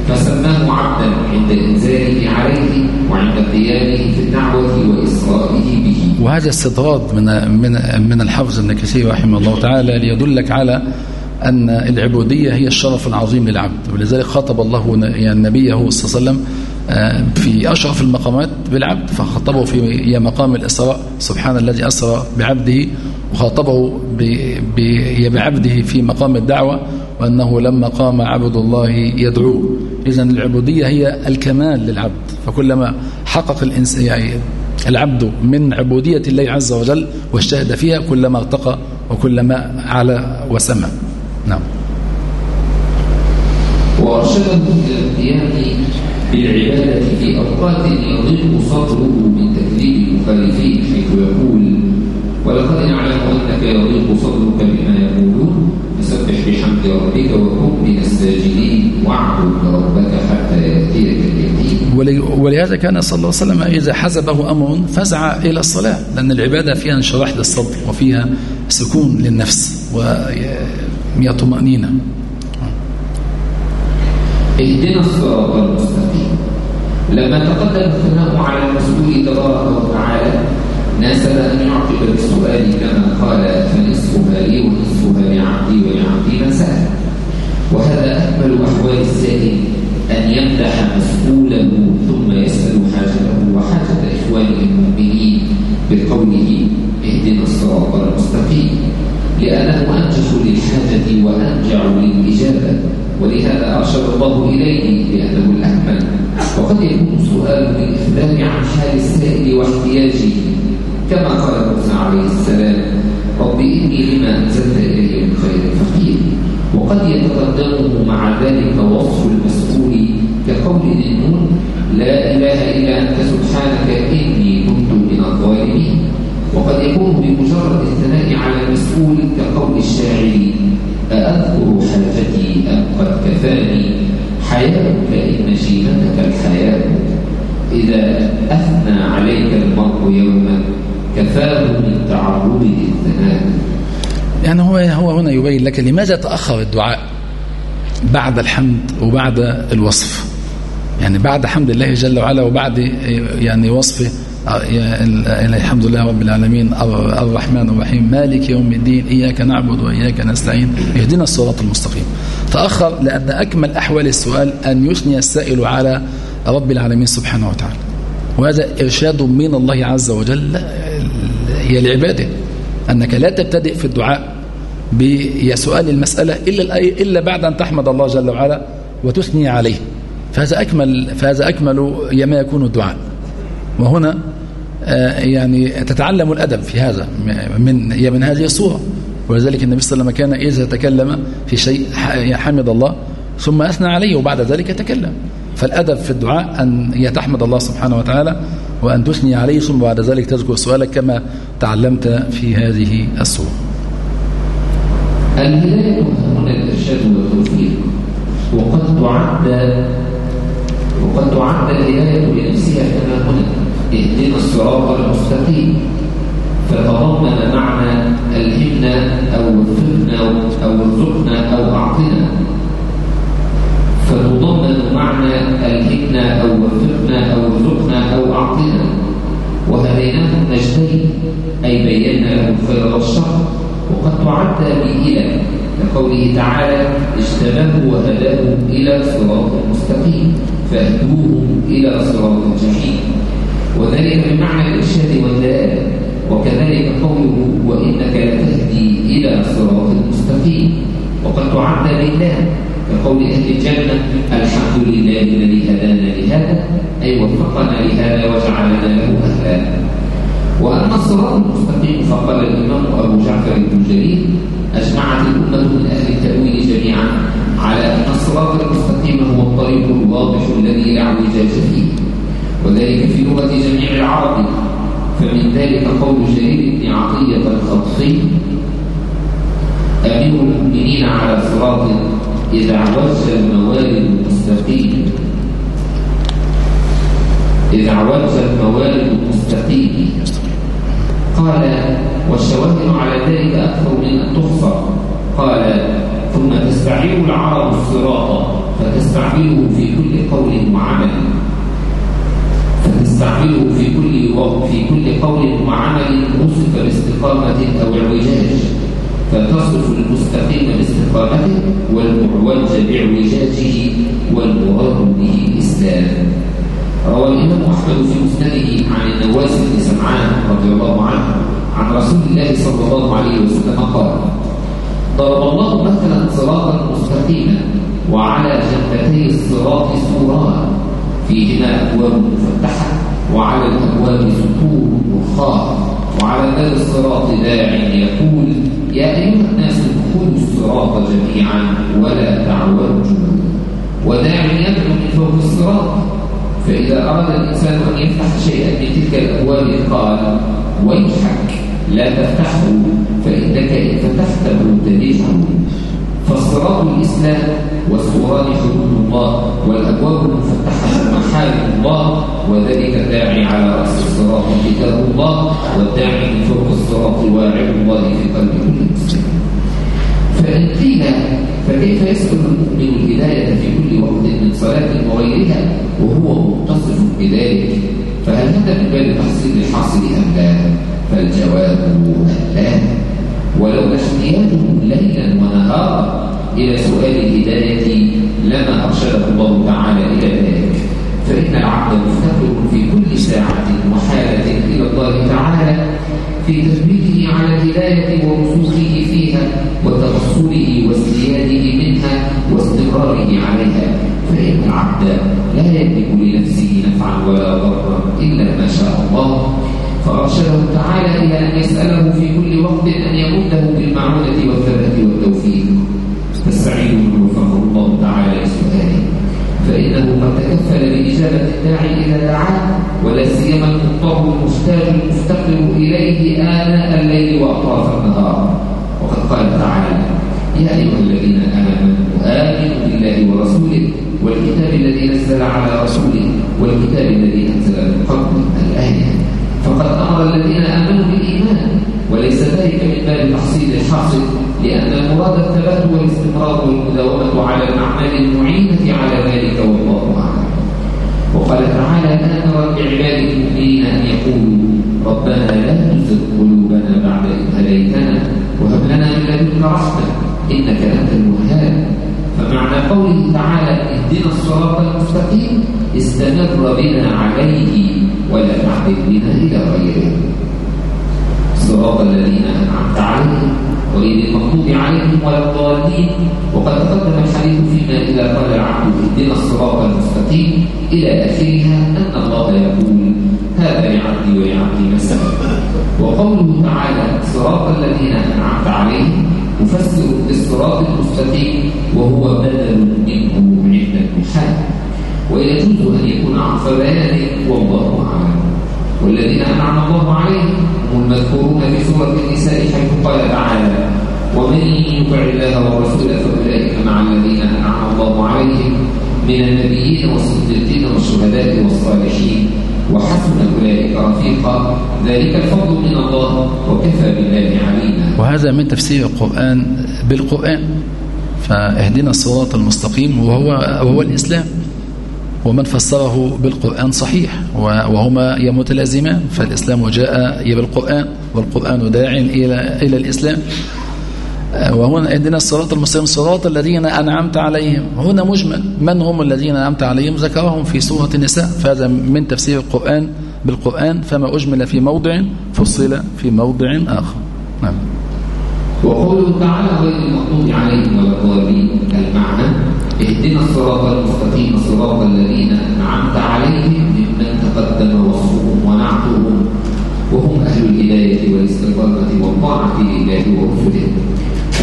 فسماه عبدا عند إنزاله عليه وعند قيامه في الدعوة وإسرائه به. وهذا استطراد من من من الحافظ النكسي رحمه الله تعالى ليدلك على أن العبودية هي الشرف العظيم للعبد ولذلك خاطب الله يعني نبيه صلى الله عليه وسلم آه، في أشرف المقامات بالعبد فخاطبه في مقام الإسراء سبحان الذي أسرى بعبده وخاطبه بعبده في مقام الدعوة وأنه لما قام عبد الله يدعوه إذا العبودية هي الكمال للعبد فكلما حقق الإنسان يعني العبد من عبودية الله عز وجل واجتهد فيها كلما ارتقى وكلما على وسمى نعم. وأرشده إلى القيام بالعبادة في أوقات يضيق صدره من تكذيب المخالفين حيث يقول ولقد نعلم أنك يضيق صدرك بما يقولون فسبح بحمد ربك وكن من الساجدين واعبد ربك حتى يأتيك اليقين. ولهذا كان صلى الله عليه وسلم إذا حزبه أمر فزع إلى الصلاة لأن العبادة فيها انشراح للصدر وفيها سكون للنفس وطمأنينة اهدنا الصراط المستقيم. لما تقدم الثناء على المسؤول تبارك وتعالى ناسب أن يعقب بالسؤال كما قال فنصفها لي ونصفها لعبدي ولعبدي ما سأل. وهذا أكمل أحوال السائل أن يمدح مسؤوله ثم يسأل حاجته وحاجة إخوانه المؤمنين بقوله اهدنا الصراط لأنه أنجح للحاجة وأنجع للإجابة ولهذا أرشد الله إليه بأنه الأكمل وقد يكون سؤال بالإخبار عن حال السائل واحتياجه. كما قال موسى عليه السلام رب إني لما أنزلت إلي من خير فقير. وقد يتقدمه مع ذلك وصف المسؤول كقول النون لا إله إلا أنت سبحانك إني يكون بمجرد الثناء على المسؤول كقول الشاعر أأذكر حاجتي أم قد كفاني حياتك إن شيمتك الحياة. إذا أثنى عليك المرء يوما كفاه من تعرض للثناء. يعني هو هو هنا يبين لك لماذا تأخر الدعاء بعد الحمد وبعد الوصف. يعني بعد حمد الله جل وعلا وبعد يعني وصفه. الحمد لله رب العالمين الرحمن الرحيم مالك يوم الدين إياك نعبد وإياك نستعين اهدنا الصراط المستقيم. تأخر لأن أكمل أحوال السؤال أن يثني السائل على رب العالمين سبحانه وتعالى. وهذا إرشاد من الله عز وجل هي العبادة. أنك لا تبتدئ في الدعاء بسؤال المسألة إلا, إلا بعد أن تحمد الله جل وعلا وتثني عليه. فهذا أكمل, فهذا أكمل ما يكون الدعاء. وهنا يعني تتعلم الأدب في هذا من هي من هذه الصورة. ولذلك النبي صلى الله عليه وسلم كان إذا تكلم في شيء حمد الله ثم أثنى عليه وبعد ذلك تكلم. فالأدب في الدعاء أن يتحمد الله سبحانه وتعالى وأن تثني عليه ثم بعد ذلك تذكر سؤالك كما تعلمت في هذه الصورة. الهداية هنا الإرشاد والتوفيق وقد تعد وقد تعد الهداية لنفسها كما اهدنا الصراط المستقيم. فتضمن معنى الهمنا أو وفقنا أو ارزقنا أو أعطنا. فتضمن معنى الهمنا أو وفقنا أو ارزقنا أو أعطنا. وهديناه النجدين أي بينا له الخير والشر وقد تعدى بإلى كقوله تعالى اجتباه وهداه إلى صراط مستقيم فاهدوهم إلى صراط الجحيم. وذلك بمعنى الإرشاد والدلالة وكذلك قوله وإنك لتهدي إلى صراط مستقيم وقد تعدى بالله كقول أهل الجنة الحمد لله الذي هدانا لهذا أي وفقنا لهذا وجعلنا له أهلا وأما الصراط المستقيم فقال الإمام أبو جعفر بن جرير أجمعت الأمة من أهل التأويل جميعا على أن الصراط المستقيم هو الطريق الواضح الذي لا اعوجاج فيه. وذلك في لغة جميع العرب. فمن ذلك قول جرير بن عطية الخطفي أمير المؤمنين على صراط إذا عوج الموارد المستقيم. إذا عوج الموارد المستقيم. قال والشواهد على ذلك أكثر من أن تحصى. قال ثم تستعير العرب الصراط فتستعمله في كل قول وعمل. فتستعمله في كل في كل قول وعمل وصف باستقامة أو اعوجاج. فتصف المستقيم باستقامته والمعوج باعوجاجه والمراد به الإسلام روى الإمام أحمد في مسنده عن النواس بن سمعان رضي الله عنه عن رسول الله صلى الله عليه وسلم قال ضرب الله مثلا صراطا مستقيما وعلى جنبتي الصراط سوران فيهما أبواب مفتحة وعلى الأبواب سطور رخاء وعلى باب الصراط داع يقول يا أيها الناس ادخلوا الصراط جميعا ولا تعوجوا وداع يدعو من فوق الصراط. فإذا أراد الإنسان أن يفتح شيئا من تلك الأبواب قال ويحك لا تفتحه فإنك إن فتحته تلجه فالصراط الإسلام والصوران حدود الله والأبواب المفتحة محارم الله وذلك الداعي على رأس الصراط كتاب الله والداعي من فوق الصراط واعظ الله في قلب كل مسلم فإن قيل فكيف يسأل المؤمن الهداية في كل وقت من صلاة وغيرها وهو متصف بذلك؟ فهل هذا من باب تحصيل الحاصل أم لا؟ فالجواب لا. ولو احتياجه ليلا ونهارا إلى سؤال الهداية لما أرشده الله تعالى إلى ذلك. فإن العبد مفتقر في كل ساعة وحالة إلى الله تعالى في تثبيته على الهداية ورسوخه فيها وتبصره وازدياده منها واستمراره عليها فإن العبد لا يملك لنفسه نفعا ولا ضرا إلا ما شاء الله فأرشده تعالى إلى أن يسأله في كل وقت أن يمده بالمعونة والثبات والتوفيق. فاستعينوا فإنه قد تكفل بإجابة الداعي إذا دعاه ولا سيما المضطر المحتاج المفتقر إليه آناء الليل وأطراف النهار. وقد قال تعالى يا أيها الذين آمنوا آمنوا بالله ورسوله والكتاب الذي نزل على رسوله والكتاب الذي أنزل من قبل الآية. فقد أمر الذين آمنوا بالإيمان وليس ذلك من باب تحصيل الحاصل لأن المراد الثبات والاستمرار والمداومة على الأعمال المعينة على ذلك والله أعلم. وقال تعالى أمر بعباد المؤمنين أن يقولوا ربنا لا تزغ قلوبنا بعد إذ هديتنا وهب لنا من لدنك رحمة إنك أنت الوهاب فمعنى قوله تعالى اهدنا الصراط المستقيم استمر بنا عليه ولا تعبد بنا إلى غيره صراط الذين أنعمت عليهم غير المغضوب عليهم ولا الضالين. وقد تقدم الحديث فيما إذا قال العبد اهدنا الصراط المستقيم إلى آخرها أن الله يقول هذا لعبدي ولعبدي ما وقوله تعالى صراط الذين أنعمت عليهم مفسر للصراط المستقيم وهو بدل منه عند المحال ويجوز أن يكون عطف بيان والله أعلم. والذين أنعم الله عليهم هم المذكورون في سورة النساء حيث قال تعالى ومن يطع الله والرسول فأولئك مع الذين أنعم الله عليهم من النبيين والصديقين والشهداء والصالحين وحسن أولئك رفيقا. ذلك الفضل من الله وكفى بالله عليما. وهذا من تفسير القرآن بالقرآن. فاهدنا الصراط المستقيم وهو, وهو الإسلام. ومن فسره بالقرآن صحيح وهما متلازمان فالإسلام جاء بالقرآن والقرآن داع إلى إلى الإسلام. وهنا عندنا الصراط المستقيم صراط الذين أنعمت عليهم. هنا مجمل من هم الذين أنعمت عليهم؟ ذكرهم في سورة النساء فهذا من تفسير القرآن بالقرآن فما أجمل في موضع فصل في موضع آخر. نعم. وقوله تعالى غير المغضوب عليهم ولا المعنى اهدنا الصراط المستقيم صراط الذين أنعمت عليهم ممن تقدم وصفهم ونعتهم وهم أهل الهداية والاستقامة والطاعة لله ورسله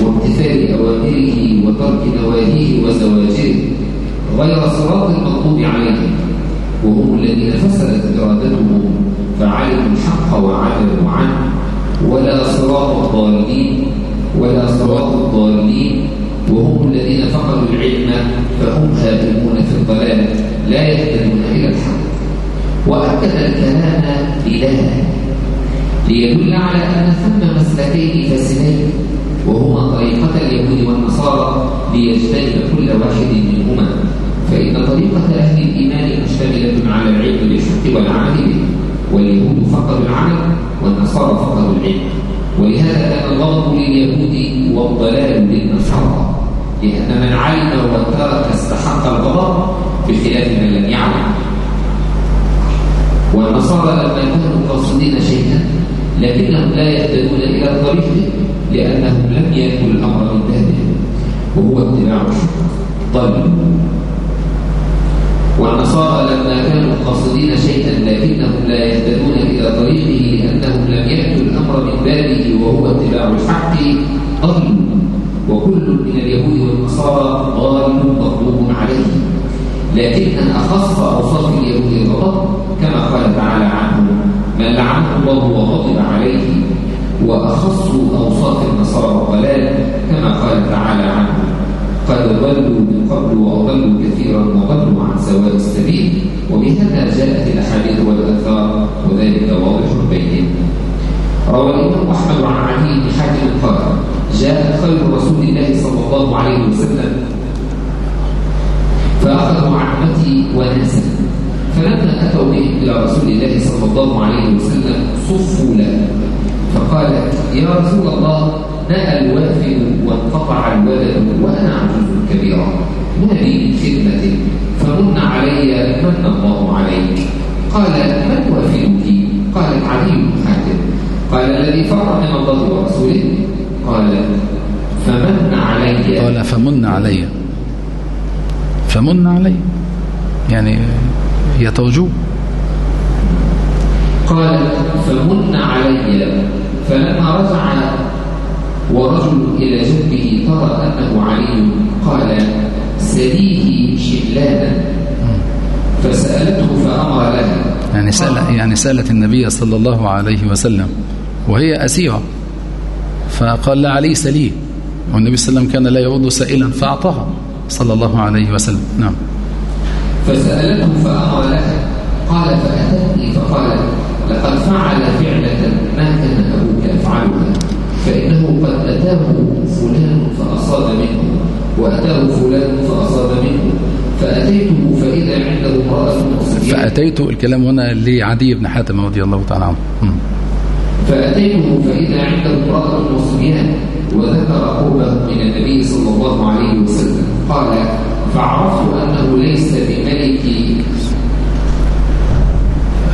وامتثال أوامره وترك نواهيه وزواجره غير صراط المغضوب عليهم وهم الذين فسدت إرادتهم فعلموا الحق وعدلوا عنه ولا صراط الضالين ولا صراط الضالين وهم الذين فقدوا العلم فهم هادمون في الضلال لا يهتدون إلى الحق. وأكد الكلام بلا ليدل على أن ثم مسلكين فاسدين وهما طريقة اليهود والنصارى ليجتنب كل واحد منهما. فإن طريقة أهل الإيمان مشتملة على العلم بالحق والعمل به واليهود فقدوا العمل والنصارى فقدوا العلم. ولهذا كان الغضب لليهود والضلال للنصارى. لأن من علم وترك استحق الغضب بخلاف من لم يعلم. والنصارى لما كانوا قاصدين شيئا لكنهم لا يهتدون إلى الطريق لأنهم لم يأكلوا الأمر من ذلك وهو اتباع الشرك. ضلوا والنصارى لما كانوا قاصدين شيئا لكنهم لا يهتدون إلى طريقه لأنهم لم يأتوا الأمر من بابه وهو اتباع الحق ضلوا وكل من اليهود والنصارى ضال مغضوب عليه. لكن أخص أوصاف اليهود الغضب كما قال تعالى عنه من لعنه الله وغضب عليه. وأخص أوصاف النصارى الضلال كما قال تعالى عنه قد ضلوا من قبل وأضلوا كثيرا وضلوا عن سواء السبيل. وبهذا جاءت الأحاديث والآثار وذلك واضح بين. روى الإمام أحمد عن علي بن حاتم قال جاء خير رسول الله صلى الله عليه وسلم فأخذوا عمتي وناسا فلما أتوا به إلى رسول الله صلى الله عليه وسلم صفوا له فقالت يا رسول الله نأى الوافد وانقطع الولد وأنا عجوز كبيرة ما لي من خدمة فمن علي من الله عليك قال من وافدك قالت علي بن حاتم قال الذي فر من الله ورسوله قال فمن علي قال فمن علي. فمن علي. يعني هي توجوب قال فمن علي. فلما رجع ورجل إلى جنبه ترى أنه علي. قال سليه شلانا فسألته فأمر لها يعني سأل يعني سألت النبي صلى الله عليه وسلم وهي أسيرة. فقال لا علي سليه والنبي صلى الله عليه وسلم كان لا يرد سائلا فأعطاها. صلى الله عليه وسلم. نعم. فسألته فأمر لها قال فأتتني. فقالت لقد فعل فعلة ما كان أبوك يفعلها فإنه قد أتاه فلان فأصاب منه وأتاه فلان فأصاب منه فأتيته فإذا عنده امرأة فأتيت الكلام هنا لعدي بن حاتم رضي الله تعالى عنه. فأتيته فإذا عنده امرأة وصبيان وذكر قربه من النبي صلى الله عليه وسلم قال فعرفت أنه ليس بملك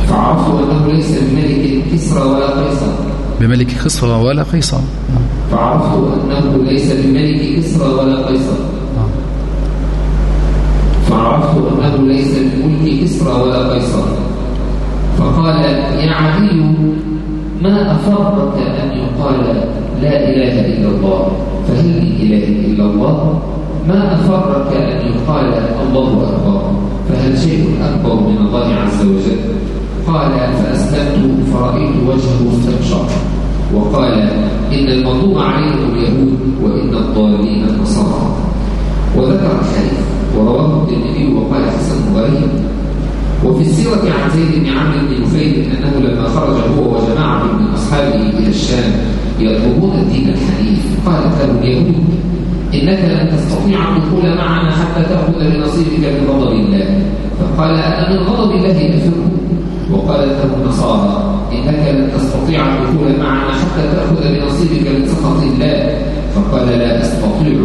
فعرفت أنه ليس بملك كسرى ولا قيصر. بملك خسرى ولا قيصر. فعرفت أنه ليس بملك كسرى ولا قيصر. فعرفت أنه ليس بملك كسرى ولا قيصر. فقال يا علي ما أفرك أن يقال لا إله إلا الله. فهل من إله إلا الله؟ ما أفرك أن يقال الله أكبر؟ فهل شيء أكبر من الله عز وجل؟ قال فأسلمت فرأيت وجهه استبشر. وقال إن المغضوب عليهم اليهود وإن الضالين النصارى وذكر الحديث ورواه الترمذي وقال حسن غريب وفي السيرة عن زيد بن عمرو بن نفيل أنه لما خرج هو وجماعة من أصحابه إلى الشام يطلبون الدين الحنيف قالت له اليهود إنك لن تستطيع الدخول معنا حتى تأخذ بنصيبك من غضب الله. فقال أنا من غضب الله أفر وقالت له النصارى إنك لن تستطيع الدخول معنا حتى تأخذ بنصيبك من سخط الله. فقال لا أستطيع.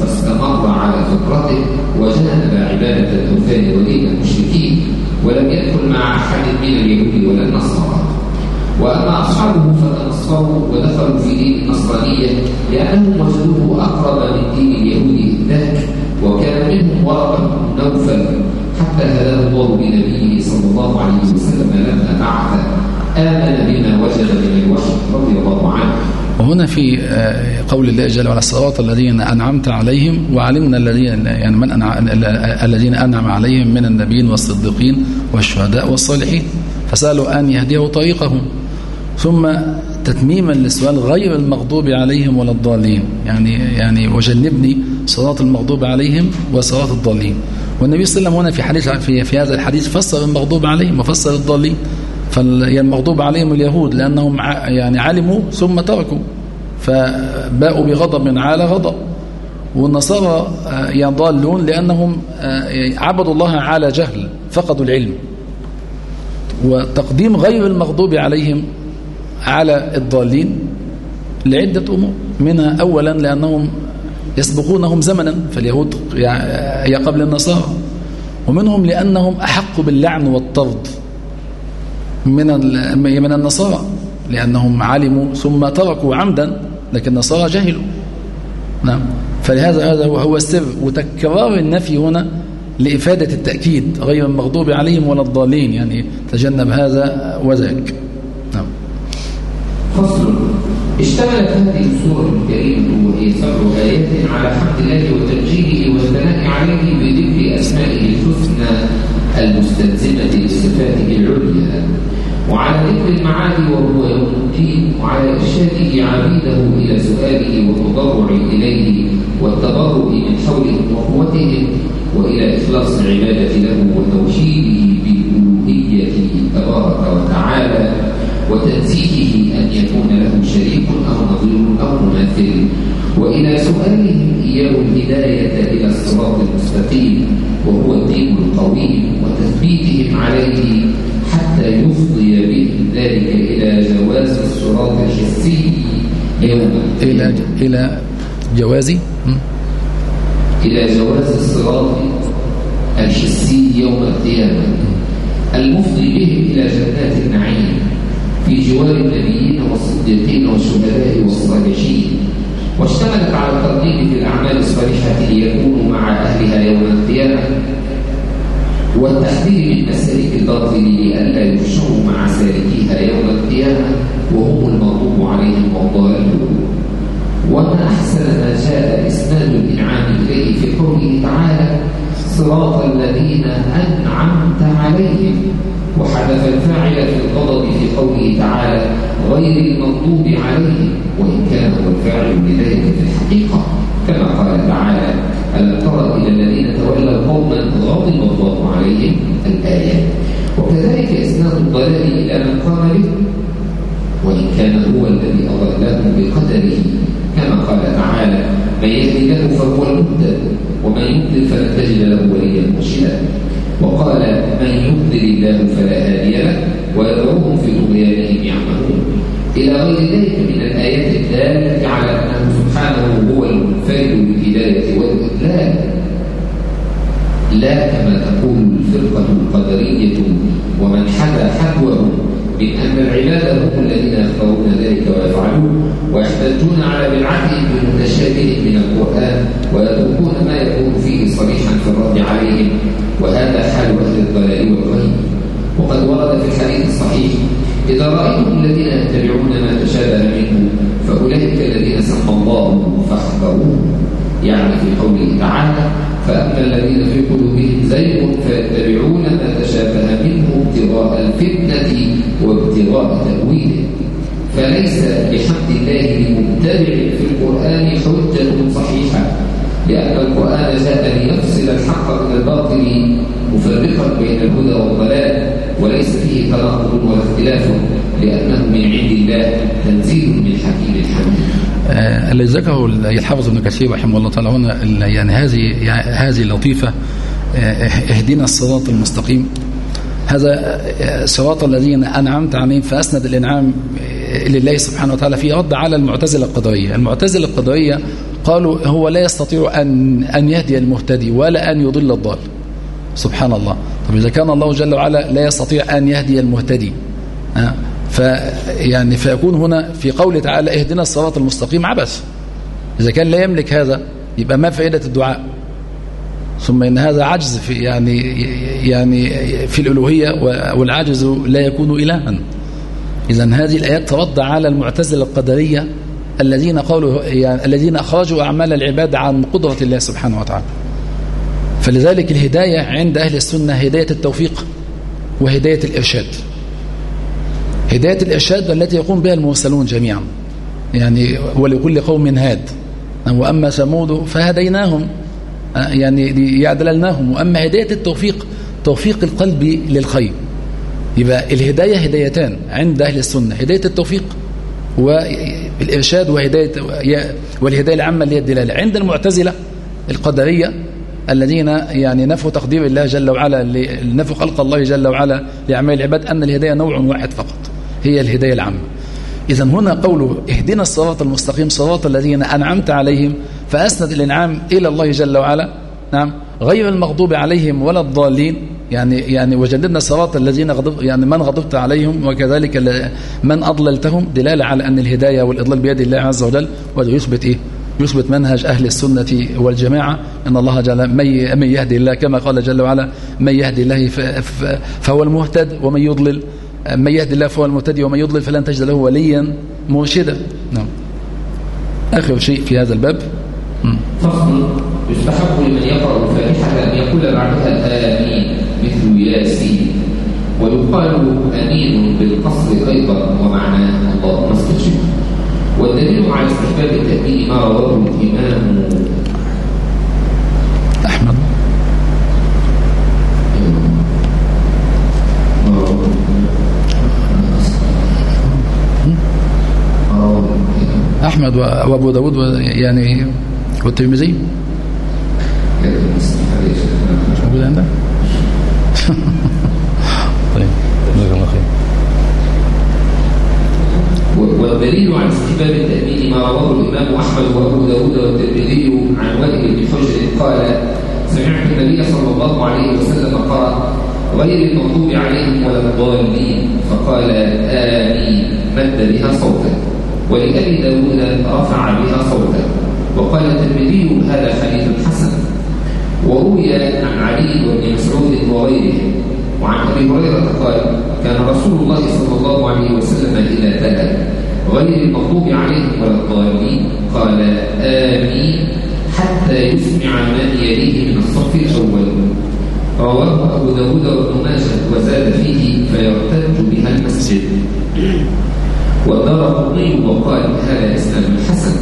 فاستمر على فطرته وجانب عبادة الأوثان ودين المشركين ولم يدخل مع أحد من اليهود ولا النصارى. وأما أصحابه فتنصروا ودخلوا في دين النصرانية لأنهم وجدوه أقرب من دين اليهود ذاك وكان منهم ورقة نوفل حتى هداه الله بنبيه صلى الله عليه وسلم لما بعث. آمن بما وجد من الوحي رضي الله عنه. وهنا في قول الله جل وعلا الصراط الذين أنعمت عليهم وعلمنا الذين يعني من أنع... الذين أنعم عليهم من النبيين والصديقين والشهداء والصالحين. فسألوا أن يهديه طريقهم. ثم تتميما للسؤال غير المغضوب عليهم ولا الضالين. يعني يعني وجنبني صراط المغضوب عليهم وصراط الضالين. والنبي صلى الله عليه وسلم هنا في حديث في, هذا الحديث فسر المغضوب عليهم وفسر الضالين. فالمغضوب عليهم اليهود لأنهم يعني علموا ثم تركوا. فباءوا بغضب على غضب. والنصارى آه، يضالون لأنهم آه، عبدوا الله على جهل فقدوا العلم. وتقديم غير المغضوب عليهم على الضالين لعدة أمور. منها أولا لأنهم يسبقونهم زمنا فاليهود هي قبل النصارى. ومنهم لأنهم أحق باللعن والطرد من من النصارى لأنهم علموا ثم تركوا عمدا لكن النصارى جهلوا. نعم. فلهذا هذا هو السر. وتكرار النفي هنا لإفادة التأكيد غير المغضوب عليهم ولا الضالين. يعني تجنب هذا وذاك. فصل. اشتملت هذه السورة الكريمة وهي سبع آيات على حمد الله وتمجيده والثناء عليه بذكر أسمائه الحسنى المستلزمة لصفاته العليا. وعلى ذكر المعاد وهو يوم الدين وعلى إرشاده عبيده إلى سؤاله والتضرع إليه والتبرؤ من حولهم وقوتهم وإلى إخلاص العبادة له وتوحيده بألوهيته تبارك وتعالى. وتنزيهه أن يكون له شريك أو نظير أو مماثل وإلى سؤالهم إياه الهداية إلى الصراط المستقيم وهو الدين القويم وتثبيتهم عليه حتى يفضي بهم ذلك إلى جواز الصراط الحسي يوم إلى إلى جواز؟ إلى جواز الصراط الحسي يوم القيامة. المفضي بهم إلى جنات النعيم. في جوار النبيين والصديقين والشهداء والصالحين. واشتملت على الترغيب في الأعمال الصالحة ليكونوا مع أهلها يوم القيامة. والتحذير من مسالك الباطل لئلا يحشروا مع سالكيها يوم القيامة وهم المغضوب عليهم والضالون. وما أحسن ما جاء إسناد الإنعام إليه في قوله تعالى صراط الذين أنعمت عليهم. وحذف الفاعل في الغضب في قوله تعالى غير المغضوب عليهم وإن كان هو الفاعل لذلك في الحقيقة. كما قال تعالى ألم تر إلى الذين تولوا قوما غضب الله عليهم الآية؟ وكذلك إسناد الضلال إلى من قام به. وإن كان هو الذي أضله بقدره كما قال تعالى من يهدي له فهو المهتد. ومن يضلل فلن تجد له وليا مرشدا. وقال من يضلل الله فلا هادي له ويدعوهم في طغيانهم يعملون إلى غير ذلك من الآيات الدالة على أنه سبحانه هو المنفرد بالهداية والإضلال. لا كما تقول الفرقة القدرية ومن حدا حدوه من أن العباد هم الذين يختارون ذلك ويفعلون ويحتجون على بدعتهم بمتشابه من القرآن ويتركون ما يكون حجة صحيحة لأن القرآن جاء ليفصل الحق من الباطل مفرقا بين الهدى والضلال وليس فيه تناقض ولا اختلاف لأنه من عند الله تنزيل من حكيم حميد. آه، الذي ذكره الحافظ ابن كثير رحمه الله تعالى هنا يعني هذه هذه لطيفة آه، اهدنا الصراط المستقيم. هذا آه، صراط الذين أنعمت عليهم فأسند الإنعام لله سبحانه وتعالى في رد على المعتزلة القدرية المعتزلة القدرية قالوا هو لا يستطيع أن أن يهدي المهتدي ولا أن يضل الضال. سبحان الله. طب إذا كان الله جل وعلا لا يستطيع أن يهدي المهتدي فيعني فيكون هنا في قوله تعالى اهدنا الصراط المستقيم عبث. إذا كان لا يملك هذا يبقى ما فائدة الدعاء؟ ثم إن هذا عجز في يعني يعني في الألوهية والعجز لا يكون إلها. إذا هذه الآيات ترد على المعتزلة القدرية الذين قالوا يعني الذين أخرجوا أعمال العباد عن قدرة الله سبحانه وتعالى. فلذلك الهداية عند أهل السنة هداية التوفيق وهداية الإرشاد. هداية الإرشاد التي يقوم بها المرسلون جميعا. يعني ولكل قوم هاد. وأما ثمود فهديناهم. يعني يعدلناهم وأما هداية التوفيق توفيق القلب للخير. يبقى الهداية هدايتان عند أهل السنة هداية التوفيق والإرشاد وهداية والهداية العامة اللي هي الدلالة. عند المعتزلة القدرية الذين يعني نفوا تقدير الله جل وعلا نفوا خلق الله جل وعلا لأعمال العباد أن الهداية نوع واحد فقط هي الهداية العامة. إذا هنا قوله اهدنا الصراط المستقيم صراط الذين أنعمت عليهم فأسند الإنعام إلى الله جل وعلا نعم غير المغضوب عليهم ولا الضالين. يعني يعني وجددنا صراط الذين غضب يعني من غضبت عليهم وكذلك من أضللتهم دلالة على أن الهداية والإضلال بيد الله عز وجل ويثبت إيه؟ يثبت منهج أهل السنة والجماعة أن الله جل من يهدي الله كما قال جل وعلا من يهدي الله فهو المهتد ومن يضلل من يهدي الله فهو المهتدي ومن يضلل فلن تجد له وليا مرشدا. نعم. آخر شيء في هذا الباب. فصل. يستحب لمن يقرأ الفاتحة أن يقول بعدها آمين مثل ياسين ويقال أمين بالقصر أيضا ومعناه اللهم استجب والدليل على استحباب التأمين ما رواه الإمام أحمد. أحمد وأبو داود يعني والترمذي مش موجود عندك طيب جزاك الله خير والدليل على استحباب التأمين ما رواه الإمام أحمد وأبو داود والترمذي عن وائل بن حجر قال سمعت النبي صلى الله عليه وسلم قرأ غير المغضوب عليهم ولا الضالين. فقال آمين مد بها صوتا ولأبي داود رفع بها صوتا وقال الترمذي هذا حديث حسن. وروي عن علي وابن مسعود وغيره وعن أبي هريرة قال كان رسول الله صلى الله عليه وسلم إذا تلا غير المغضوب عليهم ولا الضالين. قال آمين حتى يسمع من يليه من الصف الأول. رواه أبو داود وابن ماجه وزاد فيه فيرتد بها المسجد. ودار قطني وقال هذا اسناد حسن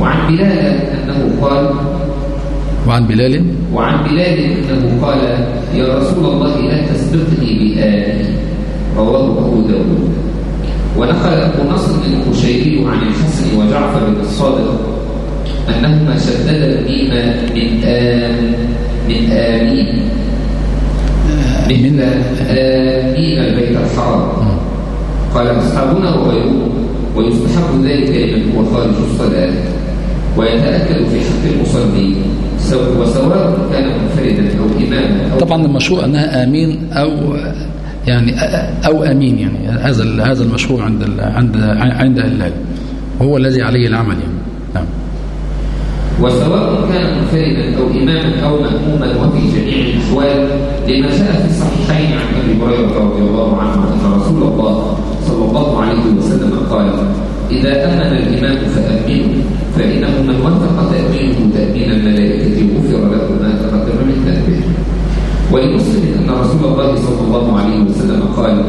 وعن بلال أنه قال وعن بلال؟ وعن بلال أنه قال يا رسول الله لا تسبقني بآلي. رواه أبو داود. ونقل ابو نصر القشيري عن الحسن وجعفر بن الصادق أنهما شددا الميم من آم من آمين من آمين البيت الحرام. قال أصحابنا وغيرهم ويستحب ذلك لمن هو خارج الصلاة ويتأكد في حق المصلي. وسواء كان منفردا أو إماما أو طبعا المشهور أنها آمين أو يعني أو أمين يعني هذا هذا المشهور عند عند عند العلم وهو الذي عليه العمل يعني. نعم. وسواء كان منفردا أو إماما أو مأموما وفي جميع الأحوال لما جاء في الصحيحين عن أبي هريرة رضي الله عنه أن رسول الله صلى الله عليه وسلم قال إذا أمن الإمام فأمنوا فإنه من وفق تأمينه تأمين الملائكة غفر له ما تقدم من ذنبه. ولمسلم أن رسول الله صلى الله عليه وسلم قال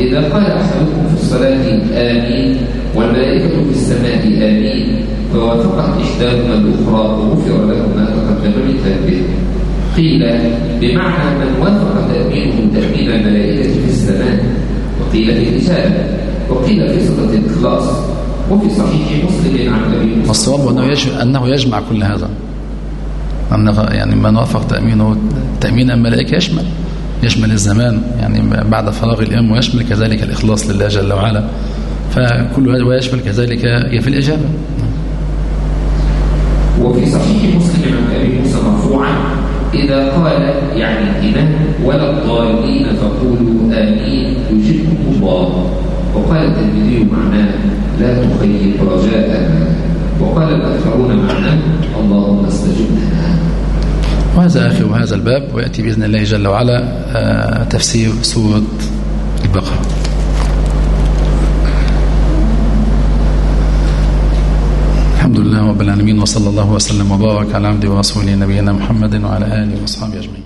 إذا قال أحدكم في الصلاة آمين والملائكة في السماء آمين فوافقت إحداهما الأخرى وغفر له ما تقدم من ذنبه قيل بمعنى من وافق تأمينه تأمين الملائكة في السماء. وقيل في الإجابة وقيل في صفة الإخلاص. وفي صحيح مسلم عن أبي موسى. والصواب أنه يجمع, أنه يجمع كل هذا. يعني من وافق تأمينه تأمين الملائكة يشمل يشمل الزمان يعني بعد فراغ الإمام ويشمل كذلك الإخلاص لله جل وعلا. فكل هذا ويشمل كذلك في الإجابة. وفي صحيح مسلم عن أبي موسى مرفوعا إذا قال يعني الإمام ولا الضالين فقولوا آمين يجبكم الله. وقال الترمذي معناه لا تخيب رجاءنا وقال الأكثرون معناه اللهم استجب لنا وهذا آخر هذا الباب ويأتي بإذن الله جل وعلا آه، تفسير سورة البقرة. الحمد لله رب العالمين وصلى الله وسلم وبارك على عبده ورسوله نبينا محمد وعلى آله وأصحابه أجمعين.